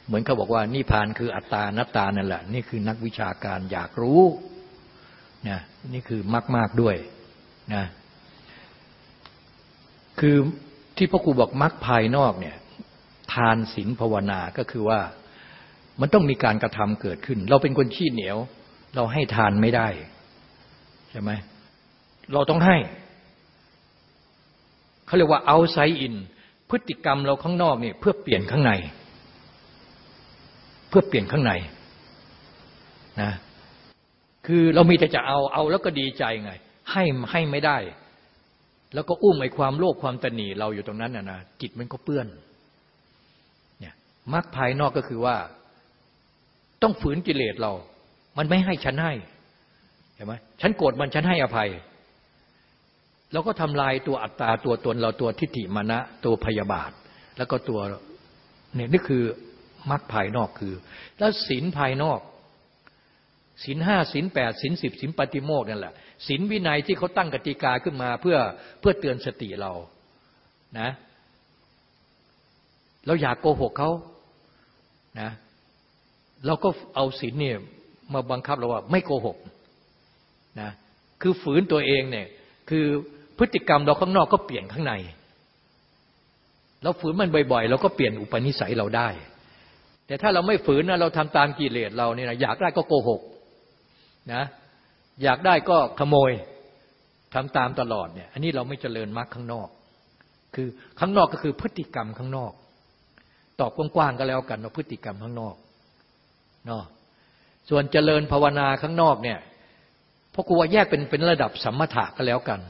เหมือนเขาบอกว่านิพานคืออัตตานัตตานั่นแหละ นี่คือนักวิชาการอยากรู้นะนี่คือมรรคมากด้วยนะคือที่พ่อครูบอกมรรคภายนอกเนี่ยทานศีลภาวนาก็คือว่ามันต้องมีการกระทำเกิดขึ้น เราเป็นคนขี้เหนียว เราให้ทานไม่ได้ ใช่ไหมเราต้องให้ เขาเรียกว่าเอาไซอินพฤติกรรมเราข้างนอกเนี่ยเพื่อเปลี่ยนข้างใน เพื่อเปลี่ยนข้างในนะคือเรามีแต่จะเอาเอาแล้วก็ดีใจไง ให้ให้ไม่ได้ แล้วก็อุ้มไอ้ความโลภความตนีเราอยู่ตรงนั้นนะนะจิตมันก็เปื้อนเนี่ยมรรคภายนอกก็คือว่า ต้องฝืนกิเลสเรา มันไม่ให้ฉันให้ เห็นไหมฉันโกรธมันฉันให้อภัยเราก็ทำลายตัวอัตตาตัวตนเราตัวทิฏฐิมานะ ตัวพยาบาท แล้วก็ตัวเนี่ยนี่คือมรรคภายนอกคือ แล้วศีลภายนอกศีลห้าศีลแปดศีลสิบศีลปฏิโมกนั่นแหละศีลวินัยที่เขาตั้งกติกาขึ้นมาเพื่อเพื่อเตือนสติเรานะเราอยากโกหกเขานะเราก็เอาศีลเนี่ยมาบังคับเราว่าไม่โกหก นะคือฝืนตัวเองเนี่ย คือพฤติกรรมเราข้างนอกก็เปลี่ยนข้างใน เราฝืนมันบ่อยๆ เราก็เปลี่ยนอุปนิสัยเราได้ แต่ถ้าเราไม่ฝืนนะเราทำตามกิเลสเราเนี่ยนะอยากได้ก็โกหกนะอยากได้ก็ขโมยทำตามตลอดเนี่ยอันนี้เราไม่เจริญมรรคข้างนอก คือข้างนอกก็คือพฤติกรรมข้างนอก ตอบกว้างๆก็แล้วกันว่าพฤติกรรมข้างนอกเนาะส่วนเจริญภาวนาข้างนอกเนี่ย เพราะกูว่าแยกเป็นเป็นระดับสัมมาถะก็แล้วกัน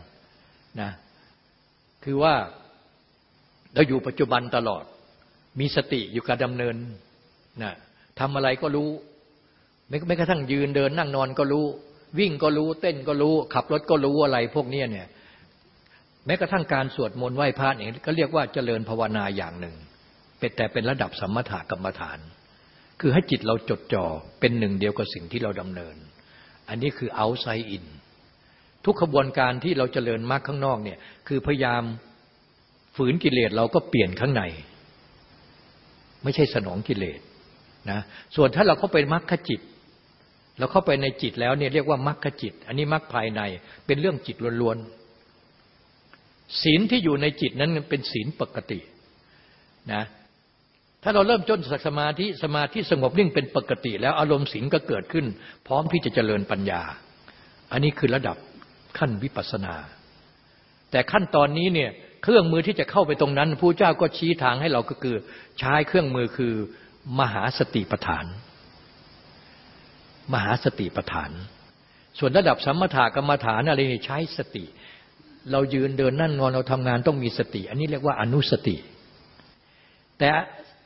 นะคือว่าเราอยู่ปัจจุบันตลอด มีสติอยู่การดำเนินนะทำอะไรก็รู้ไม่ไม่กระทั่งยืนเดินนั่งนอนก็รู้ วิ่งก็รู้ เต้นก็รู้ ขับรถก็รู้อะไรพวกนี้เนี่ยแม้กระทั่งการสวดมนต์ไหว้พระเนี่ยก็เรียกว่าเจริญภาวนาอย่างหนึ่งเป็นแต่เป็นระดับสัมมาถะกรรมฐาน คือให้จิตเราจดจ่อเป็นหนึ่งเดียวกับสิ่งที่เราดำเนิน อันนี้คือ outside in ทุกขบวนการที่เราจเจริญมรรคข้างนอกเนี่ยคือพยายามฝืนกิเลสเราก็เปลี่ยนข้างใน ไม่ใช่สนองกิเลสนะส่วนถ้าเราเข้าไปมรรคจิต เราเข้าไปในจิตแล้วเนี่ยเรียกว่ามรรคจิต อันนี้มรรคภายในเป็นเรื่องจิตล้วนๆศีลที่อยู่ในจิตนั้นเป็นศีลปกตินะ ถ้าเราเริ่มจนสักสมาธิสมาธิสงบนิ่งเป็นปกติ แล้วอารมณ์ศีลก็เกิดขึ้น พร้อมที่จะเจริญปัญญา อันนี้คือระดับขั้นวิปัสสนา แต่ขั้นตอนนี้เนี่ยเครื่องมือที่จะเข้าไปตรงนั้นผู้เจ้าก็ชี้ทางให้เราก็คือใช้เครื่องมือคือมหาสติปัฏฐาน มหาสติปัฏฐาน ส่วนระดับสัมมาทากรรมฐานอะไรนี่ใช้สติ เรายืนเดินนั่งนอนเราทำงานต้องมีสติ อันนี้เรียกว่าอนุสติ แต่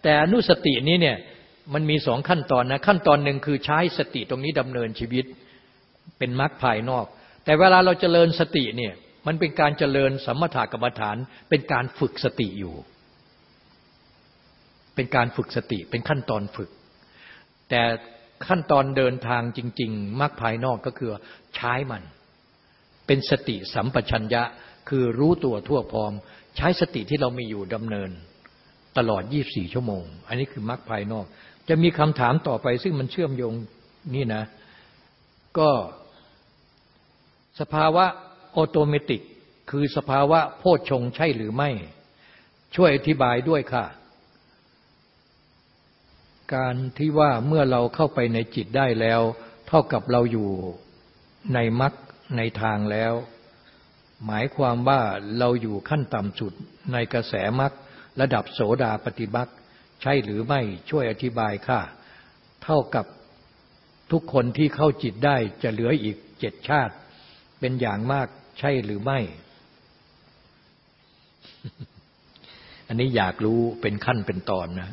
แต่อนุสตินี้เนี่ยมันมีสองขั้นตอนนะขั้นตอนหนึ่งคือใช้สติตรงนี้ดำเนินชีวิตเป็นมรรคภายนอก แต่เวลาเราจเจริญสติเนี่ยมันเป็นการเจริญสมมาทากรรมฐาน เป็นการฝึกสติอยู่ เป็นการฝึกสติเป็นขั้นตอนฝึก แต่ขั้นตอนเดินทางจริง ๆมรรคภายนอกก็คือใช้มัน เป็นสติสัมปชัญญะคือรู้ตัวทั่วพร้อม ใช้สติที่เรามีอยู่ดำเนิน ตลอด 24 ชั่วโมง อันนี้คือมรรคภายนอก จะมีคำถามต่อไป ซึ่งมันเชื่อมโยงนี่นะ ก็สภาวะออโตเมติก คือสภาวะโพชฌงใช่หรือไม่ ช่วยอธิบายด้วยค่ะ การที่ว่าเมื่อเราเข้าไปในจิตได้แล้ว เท่ากับเราอยู่ในมรรคในทางแล้ว หมายความว่าเราอยู่ขั้นต่ำสุดในกระแสมรรค ระดับโสดาปฏิบัติใช่หรือไม่ช่วยอธิบายค่ะ เท่ากับทุกคนที่เข้าจิตได้จะเหลืออีกเจ็ดชาติ เป็นอย่างมากใช่หรือไม่ อันนี้อยากรู้เป็นขั้นเป็นตอนนะ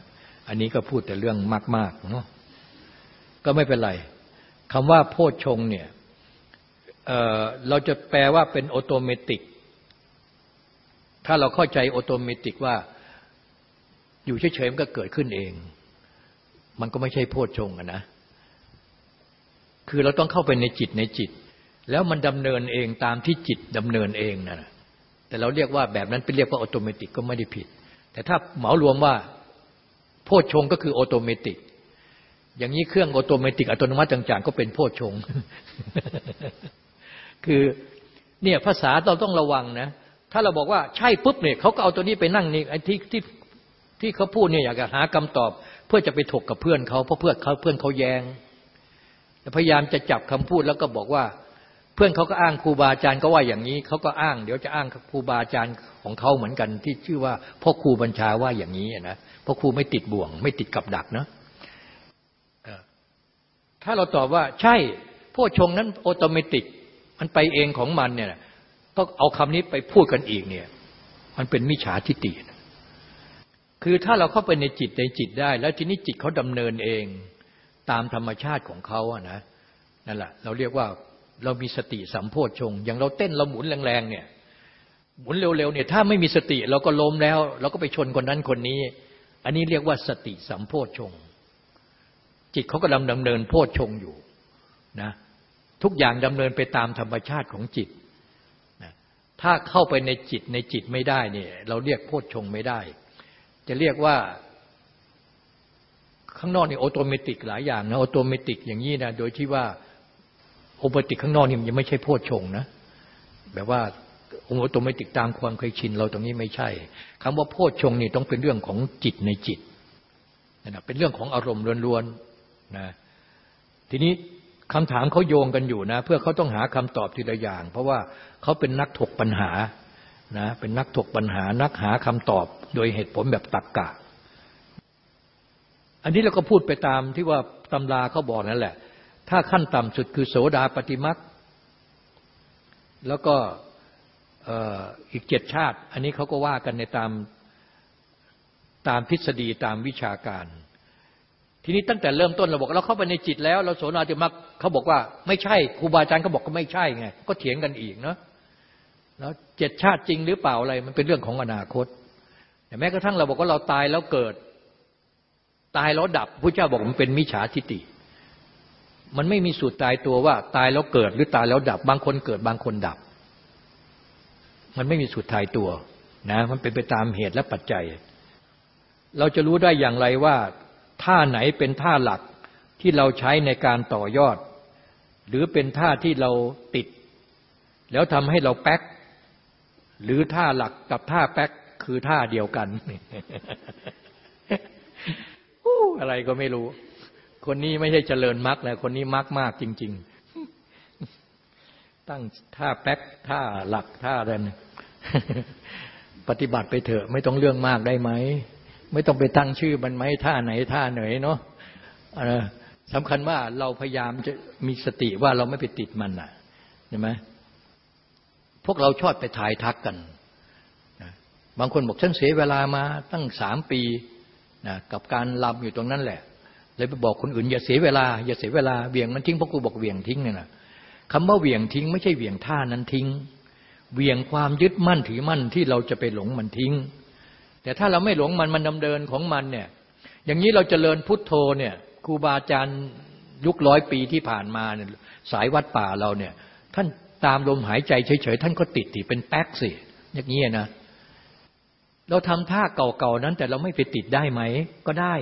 อันนี้ก็พูดแต่เรื่องมากๆเนาะก็ไม่เป็นไรคำว่าโพชฌงเนี่ยเเราจะแปลว่าเป็นออโตเมติก ถ้าเราเข้าใจออโตเมติกว่า อยู่เฉยๆมันก็เกิดขึ้นเอง มันก็ไม่ใช่โพชฌงอะนะ คือเราต้องเข้าไปในจิตในจิต แล้วมันดำเนินเองตามที่จิตดำเนินเองนะแต่เราเรียกว่าแบบนั้นเป็นเรียกว่าอัตโนมัติก็ไม่ได้ผิด แต่ถ้าเหมารวมว่าโพชฌงก็คืออัตโนมัติอย่างนี้เครื่องอัตโนมัติอัตโนมัติต่างๆ ก็เป็นโพชฌงคือเนี่ยภาษาเราต้องระวังนะ ถ้าเราบอกว่าใช่ปุ๊บเนี่ยเขาก็เอาตัวนี้ไปนั่งนี่ไอ้ที่ที่ ที่เขาพูดเนี่ยอยากจะหาคำตอบ เพื่อจะไปถกกับเพื่อนเขาเพราะเพื่อนเขาเพื่อนเขาแยงพยายามจะจับคำพูดแล้วก็บอกว่า เพื่อนเขาก็อ้างครูบาอาจารย์ก็ว่าอย่างนี้เขาก็อ้าง เดี๋ยวจะอ้างครูบาอาจารย์ของเขาเหมือนกัน ที่ชื่อว่าพ่อครูบัญชาว่าอย่างนี้นะพ่อครูไม่ติดบ่วง ไม่ติดกับดักนะถ้าเราตอบว่าใช่พ่อชงนั้นโอโตเมติกมันไปเองของมันเนี่ยก็เอาคำนี้ไปพูดกันอีกเนี่ย มันเป็นมิจฉาทิฏฐิ คือถ้าเราเข้าไปในจิตในจิตได้ แล้วทีนี้จิตเขาดำเนินเองตามธรรมชาติของเขาอะนะนั่นแหละเราเรียกว่าเรามีสติสัมโพชฌงค์อย่างเราเต้นเราหมุนแรงๆเนี่ยหมุนเร็วๆเนี่ยถ้าไม่มีสติเราก็ล้มแล้ว เราก็ไปชนคนนั้นคนนี้ อันนี้เรียกว่าสติสัมโพชฌงค์จิตเขาก็ดำดำเนินโพชฌงค์อยู่นะทุกอย่างดำเนินไปตามธรรมชาติของจิตนะถ้าเข้าไปในจิตในจิตไม่ได้เนี่ยเราเรียกโพชฌงค์ไม่ได้ จะเรียกว่า ข้างนอกนี่ automatic หลายอย่างนะ automatic อย่างนี้นะโดยที่ว่าautomatic ข้างนอกนี่มันยังไม่ใช่โพชฌงค์นะแบบว่า automatic ตามความเคยชินเราตรงนี้ไม่ใช่คำว่าโพชฌงค์นี่ต้องเป็นเรื่องของจิตในจิตนะเป็นเรื่องของอารมณ์ล้วนๆนะทีนี้คำถามเขาโยงกันอยู่นะ เพื่อเขาต้องหาคำตอบทีละอย่าง เพราะว่าเขาเป็นนักถกปัญหา นะเป็นนักถกปัญหานักหาคำตอบโดยเหตุผลแบบตรรกะ อันนี้เราก็พูดไปตามที่ว่าตำราเขาบอกนั่นแหละ ถ้าขั้นต่ำสุดคือโสดาปฏิมักแล้วก็อีกเจ็ดชาติ อันนี้เขาก็ว่ากันในตามตามทฤษฎีตามวิชาการ ทีนี้ตั้งแต่เริ่มต้นเราบอกเราเข้าไปในจิตแล้ว เราโสดาปฏิมักเขาบอกว่าไม่ใช่ครูบาอาจารย์เขาบอกก็ไม่ใช่ไงก็เถียงกันอีกเนาะ แล้วเจ็ดชาติจริงหรือเปล่าอะไร มันเป็นเรื่องของอนาคต แต่แม้กระทั่งเราบอกว่าเราตายแล้วเกิด ตายแล้วดับพระเจ้าบอกมันเป็นมิจฉาทิฏฐิมันไม่มีสูตรตายตัวว่า ตายแล้วเกิดหรือตายแล้วดับ บางคนเกิดบางคนดับ มันไม่มีสูตรตายตัวนะมันเป็นไปตามเหตุและปัจจัย เราจะรู้ได้อย่างไรว่าท่าไหนเป็นท่าหลักที่เราใช้ในการต่อยอด หรือเป็นท่าที่เราติด แล้วทำให้เราแป๊ก หรือท่าหลักกับท่าแป๊กคือท่าเดียวกันอะไรก็ไม่รู้ คนนี้ไม่ใช่เจริญมรรคแล้วคนนี้มรรคมากจริง ๆ ตั้งท่าแป๊กท่าหลักท่าอะไรปฏิบัติไปเถอะ ไม่ต้องเรื่องมากได้ไหม ไม่ต้องไปตั้งชื่อมันไหมท่าไหนท่าไหนเนาะสำคัญว่าเราพยายามจะมีสติว่าเราไม่ไปติดมันอะเห็นไหม พวกเราชอบไปถ่ายทักกันบางคนบอกฉันเสียเวลามาตั้งสามปีนะกับการลำอยู่ตรงนั้นแหละ เลยไปบอกคนอื่น อย่าเสียเวลา อย่าเสียเวลาเวียงมันทิ้งเพราะกูบอกเวียงทิ้งเนี่ยนะคำว่าเวียงทิ้งไม่ใช่เวียงท่านั้นทิ้งเวียงความยึดมั่นถือมั่นที่เราจะไปหลงมันทิ้ง แต่ถ้าเราไม่หลงมันมันดำเนินของมันเนี่ย อย่างนี้เราจเจริญพุทโธเนี่ยครูบาอาจารย์ยุคร้อยปีที่ผ่านมาเนี่ยสายวัดป่าเราเนี่ย ท่าน ตามลมหายใจเฉยๆท่านก็ติดติเป็นแป๊กสิอย่างนี้นะเราทำท่าเก่าๆนั้น แต่เราไม่ไปติดได้ไหม ก็ได้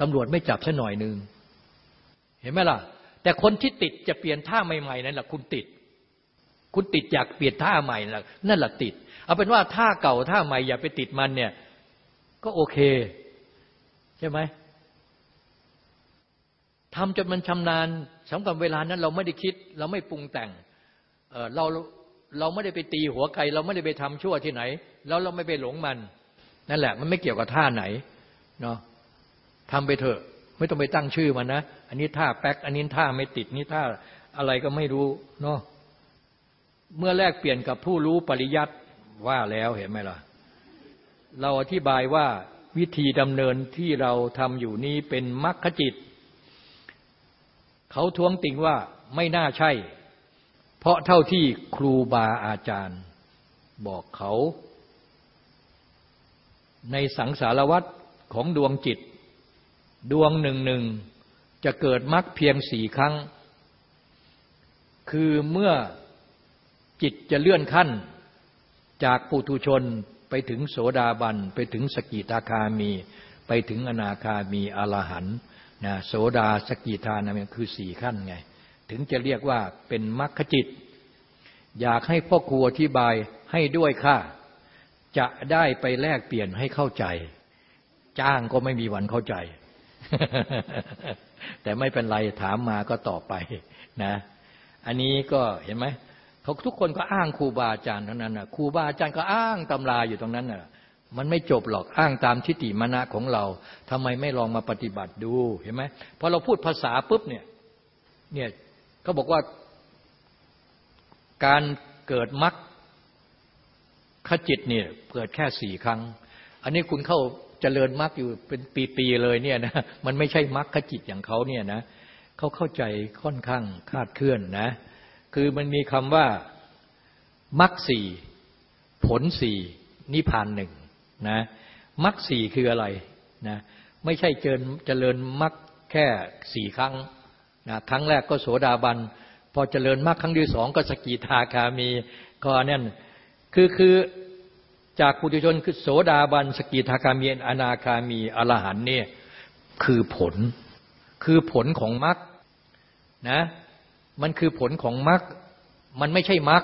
ตำรวจไม่จับซะหน่อยนึง เห็นไหมล่ะ แต่คนที่ติดจะเปลี่ยนท่าใหม่ๆนั่นแหละคุณติด คุณติดอยากเปลี่ยนท่าใหม่นั่นแหละติด เอาเป็นว่าท่าเก่าท่าใหม่อย่าไปติดมันเนี่ย ก็โอเค ใช่ไหมทำจนมันชำนาญสำหรับเวลานั้นเราไม่ได้คิด เราไม่ปรุงแต่ง เราเราไม่ได้ไปตีหัวใคร เราไม่ได้ไปทำชั่วที่ไหน แล้วเราไม่ไปหลงมัน นั่นแหละ มันไม่เกี่ยวกับท่าไหนเนาะทำไปเถอะ ไม่ต้องไปตั้งชื่อมันนะ อันนี้ท่าแป๊ก อันนี้ท่าไม่ติดนี่ท่าอะไรก็ไม่รู้เนาะเมื่อแลกเปลี่ยนกับผู้รู้ปริยัติว่าแล้วเห็นไหมล่ะ เราอธิบายว่าวิธีดำเนินที่เราทำอยู่นี้เป็นมรรคจิต เขาท้วงติงว่าไม่น่าใช่ เพราะเท่าที่ครูบาอาจารย์บอกเขา ในสังสารวัตรของดวงจิต ดวงหนึ่งหนึ่งจะเกิดมรรคเพียงสี่ครั้ง คือเมื่อจิตจะเลื่อนขั้นจากปุถุชนไปถึงโสดาบัน ไปถึงสกิทาคามี ไปถึงอนาคามีอรหันนะโสดาสกิทานามีคือสี่ขั้นไง ถึงจะเรียกว่าเป็นมรรคจิต อยากให้พ่อครูอธิบายให้ด้วยค่ะ จะได้ไปแลกเปลี่ยนให้เข้าใจ จ้างก็ไม่มีวันเข้าใจ แต่ไม่เป็นไรถามมาก็ตอบไปนะ อันนี้ก็เห็นไหมเขาทุกคนก็อ้างครูบาอาจารย์เท่านั้นนะครูบาอาจารย์ก็อ้างตำราอยู่ตรงนั้นน่ะมันไม่จบหรอกอ้างตามทิฏฐิมณะของเราทำไมไม่ลองมาปฏิบัติดูเห็นไหมพอเราพูดภาษาปุ๊บเนี่ยเนี่ย เขาบอกว่าการเกิดมรรคขจิตเนี่ยเกิดแค่สี่ครั้ง อันนี้คุณเข้าเจริญมรรคอยู่เป็นปีๆเลยเนี่ยนะมันไม่ใช่มรรคขจิตอย่างเขาเนี่ยนะเขาเข้าใจค่อนข้างคาดเคลื่อนนะ คือมันมีคำว่ามรรคสี่ผลสี่นิพพานหนึ่งนะมรรคสี่คืออะไรนะไม่ใช่เจริญเจริญมรรคแค่สี่ครั้ง นะครั้งแรกก็โสดาบัน พอเจริญมากครั้งที่สองก็สกิทาคามีก็นั่นคือคือจากปุถุชนคือโสดาบัน สกิทาคามีอนาคามีอรหันเนี่ยคือผลคือผลของมรรคนะมันคือผลของมรรคมันไม่ใช่มรรค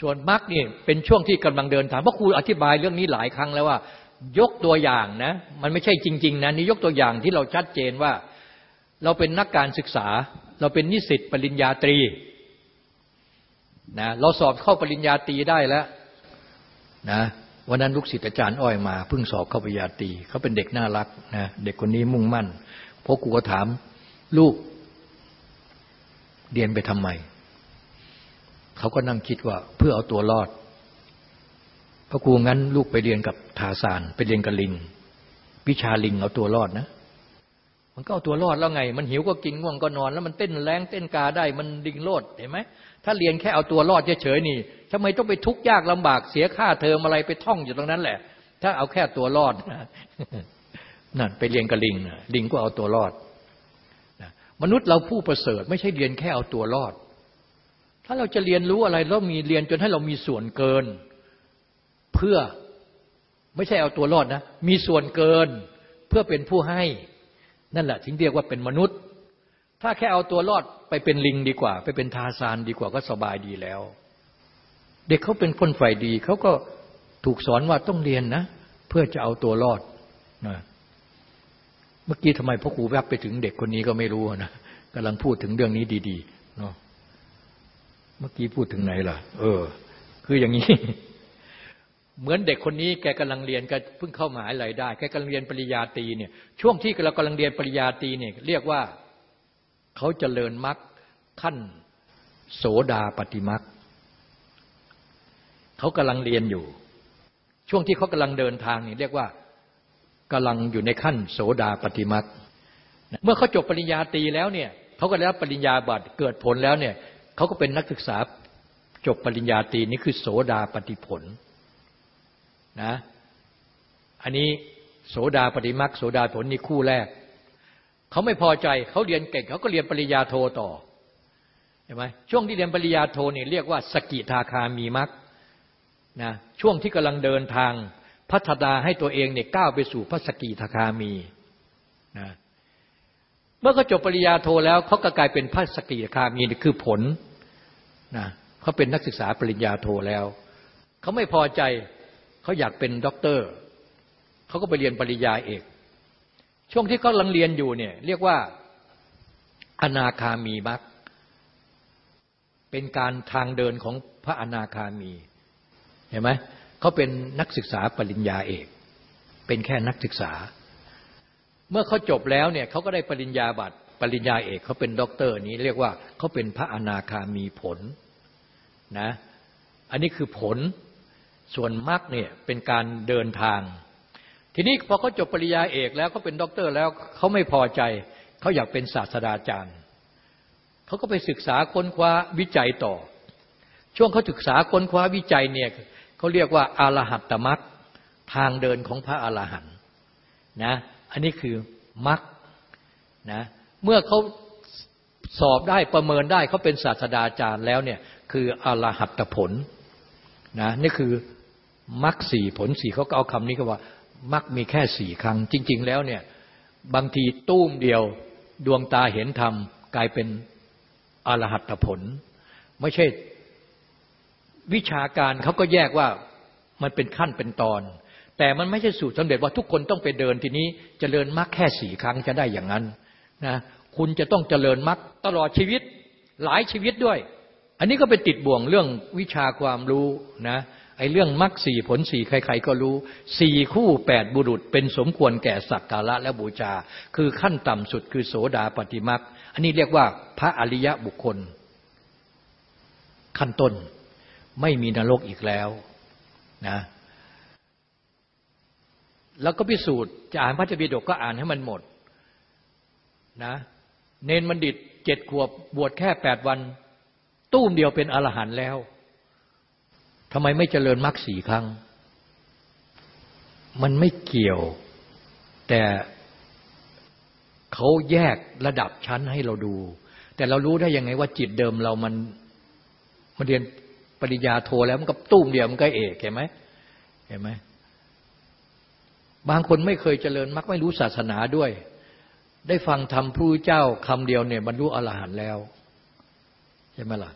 ส่วนมรรคเนี่ยเป็นช่วงที่กำลังเดินทางเพราะครูอธิบายเรื่องนี้หลายครั้งแล้วว่า ยกตัวอย่างนะ มันไม่ใช่จริง ๆนะนี่ยกตัวอย่างที่เราชัดเจนว่า เราเป็นนักการศึกษา เราเป็นนิสิตปริญญาตรีนะเราสอบเข้าปริญญาตรีได้แล้วนะวันนั้นลูกศิษย์อาจารย์อ้อยมาเพิ่งสอบเข้าปริญญาตรีเขาเป็นเด็กน่ารักนะเด็กคนนี้มุ่งมั่นพอครูก็ถามลูกเรียนไปทำไมเขาก็นั่งคิดว่าเพื่อเอาตัวรอดพระครูงั้นลูกไปเรียนกับทาสานไปเรียนกับลิงวิชาลิงเอาตัวรอดนะ มันก็เอาตัวรอดแล้วไง มันหิวก็กินง่วงก็นอน แล้วมันเต้นแรงเต้นกาได้มันดิงโลดเห็นไหมถ้าเรียนแค่เอาตัวรอดเฉยๆนี่ทำไมต้องไปทุกข์ยากลำบากเสียค่าเทอมอะไรไปท่องอยู่ตรงนั้นแหละ ถ้าเอาแค่ตัวรอดนั่นไปเรียนกับลิงนะลิงก็เอาตัวรอดมนุษย์เราผู้ประเสริฐ ไม่ใช่เรียนแค่เอาตัวรอด ถ้าเราจะเรียนรู้อะไรเรามีเรียนจนให้เรามีส่วนเกิน เพื่อไม่ใช่เอาตัวรอดนะ มีส่วนเกินเพื่อเป็นผู้ให้ นั่นแหละถึงเรียกว่าเป็นมนุษย์ ถ้าแค่เอาตัวรอดไปเป็นลิงดีกว่า ไปเป็นทาซานดีกว่าก็สบายดีแล้ว เด็กเขาเป็นคนฝ่ายดีเขาก็ถูกสอนว่าต้องเรียนนะ เพื่อจะเอาตัวรอดนะเมื่อกี้ทำไมพ่อครูแวบไปถึงเด็กคนนี้ก็ไม่รู้นะกำลังพูดถึงเรื่องนี้ดีๆเนาะเมื่อกี้พูดถึงไหนล่ะ เออ คืออย่างนี้ เหมือนเด็กคนนี้แกกำลังเรียนก็เพิ่งเข้ามหาลัยได้แกกำลังเรียนปริญญาตรีเนี่ยช่วงที่เรากำลังเรียนปริญญาตรีเนี่ยเรียกว่าเขาจเจริญมรรคขั้นโสดาปฏิมรรคเขากำลังเรียนอยู่ ช่วงที่เขากำลังเดินทางนี่เรียกว่ากำลังอยู่ในขั้นโสดาปฏิมรรคเมื่อเขาจบปริญญาตรีแล้วเนี่ยเขาก็ได้รับปริญญาบัตรเกิดผลแล้วเนี่ยเขาก็เป็นนักศึกษาจบปริญญาตรีนี่คือโสดาปฏิผล นะอันนี้โสดาปฏิมรรคโสดาผลนี่คู่แรก เขาไม่พอใจเขาเรียนเก่งเขาก็เรียนปริญญาโทต่อเห็นไหมช่วงที่เรียนปริญญาโทนี่เรียกว่าสกิทาคามีมรรคนะช่วงที่กำลังเดินทางพัฒนาให้ตัวเองเนี่ยก้าวไปสู่พระสกิทาคามีนะเมื่อเขาจบปริญญาโทแล้วเขาก็กลายเป็นพระสกิทาคามีคือผลนะเขาเป็นนักศึกษาปริญญาโทแล้ว เขาไม่พอใจ เขาอยากเป็นด็อกเตอร์เขาก็ไปเรียนปริญญาเอก ช่วงที่เขาลังเรียนอยู่เนี่ยเรียกว่าอนาคามีมรรคเป็นการทางเดินของพระอนาคามีเห็นไหมเขาเป็นนักศึกษาปริญญาเอก เป็นแค่นักศึกษา เมื่อเขาจบแล้วเนี่ยเขาก็ได้ปริญญาบัตรปริญญาเอกเขาเป็นด็อกเตอร์นี้เรียกว่าเขาเป็นพระอนาคามีผลนะอันนี้คือผล ส่วนมรรคเนี่ยเป็นการเดินทาง ทีนี้พอเขาจบปริญญาเอกแล้วเขาเป็นด็อกเตอร์แล้วเขาไม่พอใจ เขาอยากเป็นศาสตราจารย์เขาก็ไปศึกษาค้นคว้าวิจัยต่อ ช่วงเขาศึกษาค้นคว้าวิจัยเนี่ยเขาเรียกว่าอารหัตตมัคทางเดินของพระอรหันต์นะอันนี้คือมัคนะเมื่อเขาสอบได้ประเมินได้เขาเป็นศาสตราจารย์แล้วเนี่ยคืออรหัตผลนะนี่คือ มัคสี่ผลสี่เขาก็เอาคำนี้ก็ว่ามักมีแค่สี่ครั้ง จริง ๆ แล้วเนี่ยบางทีตุ้มเดียวดวงตาเห็นธรรมกลายเป็นอรหัตผล ไม่ใช่วิชาการเขาก็แยกว่ามันเป็นขั้นเป็นตอน แต่มันไม่ใช่สูตรสำเร็จว่าทุกคนต้องไปเดินทีนี้จเจริญมรรคแค่สี่ครั้งจะได้อย่างนั้นนะคุณจะต้องเจริญมรรคตลอดชีวิตหลายชีวิตด้วย อันนี้ก็เป็นติดบ่วงเรื่องวิชาความรู้นะ อ้เรื่องมรรคสี่ผลสี่ใคร ๆ ก็รู้สี่คู่แปดบุรุษเป็นสมควรแก่สักการะและบูชา คือขั้นต่ำสุดคือโสดาปฏิมรรคอันนี้เรียกว่าพระอริยะบุคคล ขั้นต้นไม่มีนรกอีกแล้วนะแล้วก็พิสูจน์จะอ่านพระเจ้าบิดกก็อ่านให้มันหมดนะเนนมันดิตเจ็ดขวบบวชแค่แปดวัน ตู้มเดียวเป็นอรหันต์แล้ว ทำไมไม่เจริญมรรคสี่ครั้ง มันไม่เกี่ยว แต่เขาแยกระดับชั้นให้เราดู แต่เรารู้ได้ยังไงว่าจิตเดิมเรามันมันเรียนปริญญาโทแล้วมันก็ตุ้มเดียวมันก็เอกเห็นไหมเห็นไหมบางคนไม่เคยเจริญมรรคไม่รู้ศาสนาด้วย ได้ฟังธรรมผู้เจ้าคำเดียวเนี่ยบรรลุอรหันต์แล้ว ใช่ไหมล่ะ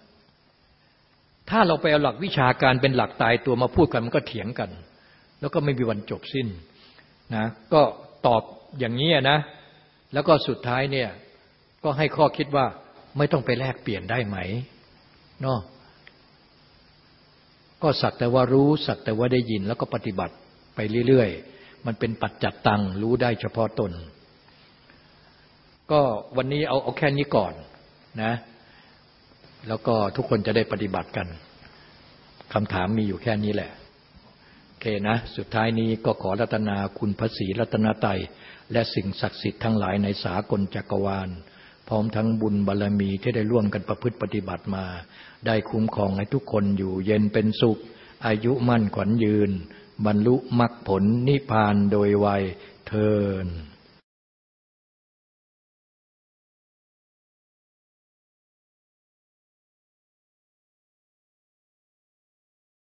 ถ้าเราไปเอาหลักวิชาการเป็นหลักตายตัวมาพูดกันมันก็เถียงกัน แล้วก็ไม่มีวันจบสิ้นนะก็ตอบอย่างนี้นะแล้วก็สุดท้ายเนี่ยก็ให้ข้อคิดว่าไม่ต้องไปแลกเปลี่ยนได้ไหมเนาะก็สักแต่ว่ารู้สักแต่ว่าได้ยินแล้วก็ปฏิบัติไปเรื่อยๆ มันเป็นปัจจัดตังรู้ได้เฉพาะตน ก็วันนี้เอาเอาแค่นี้ก่อนนะ แล้วก็ทุกคนจะได้ปฏิบัติกันคำถามมีอยู่แค่นี้แหละโอเคนะ สุดท้ายนี้ก็ขอรัตนาคุณพระศรีรัตนไตยและสิ่งศักดิ์สิทธิ์ทั้งหลายในสากลจักรวาล พร้อมทั้งบุญบารรมีที่ได้ร่วมกันประพฤติปฏิบัติมา ได้คุ้มครองให้ทุกคนอยู่เย็นเป็นสุข อายุมั่นขวัญยืน บรรลุมรรคผลนิพพานโดยไวยเทิน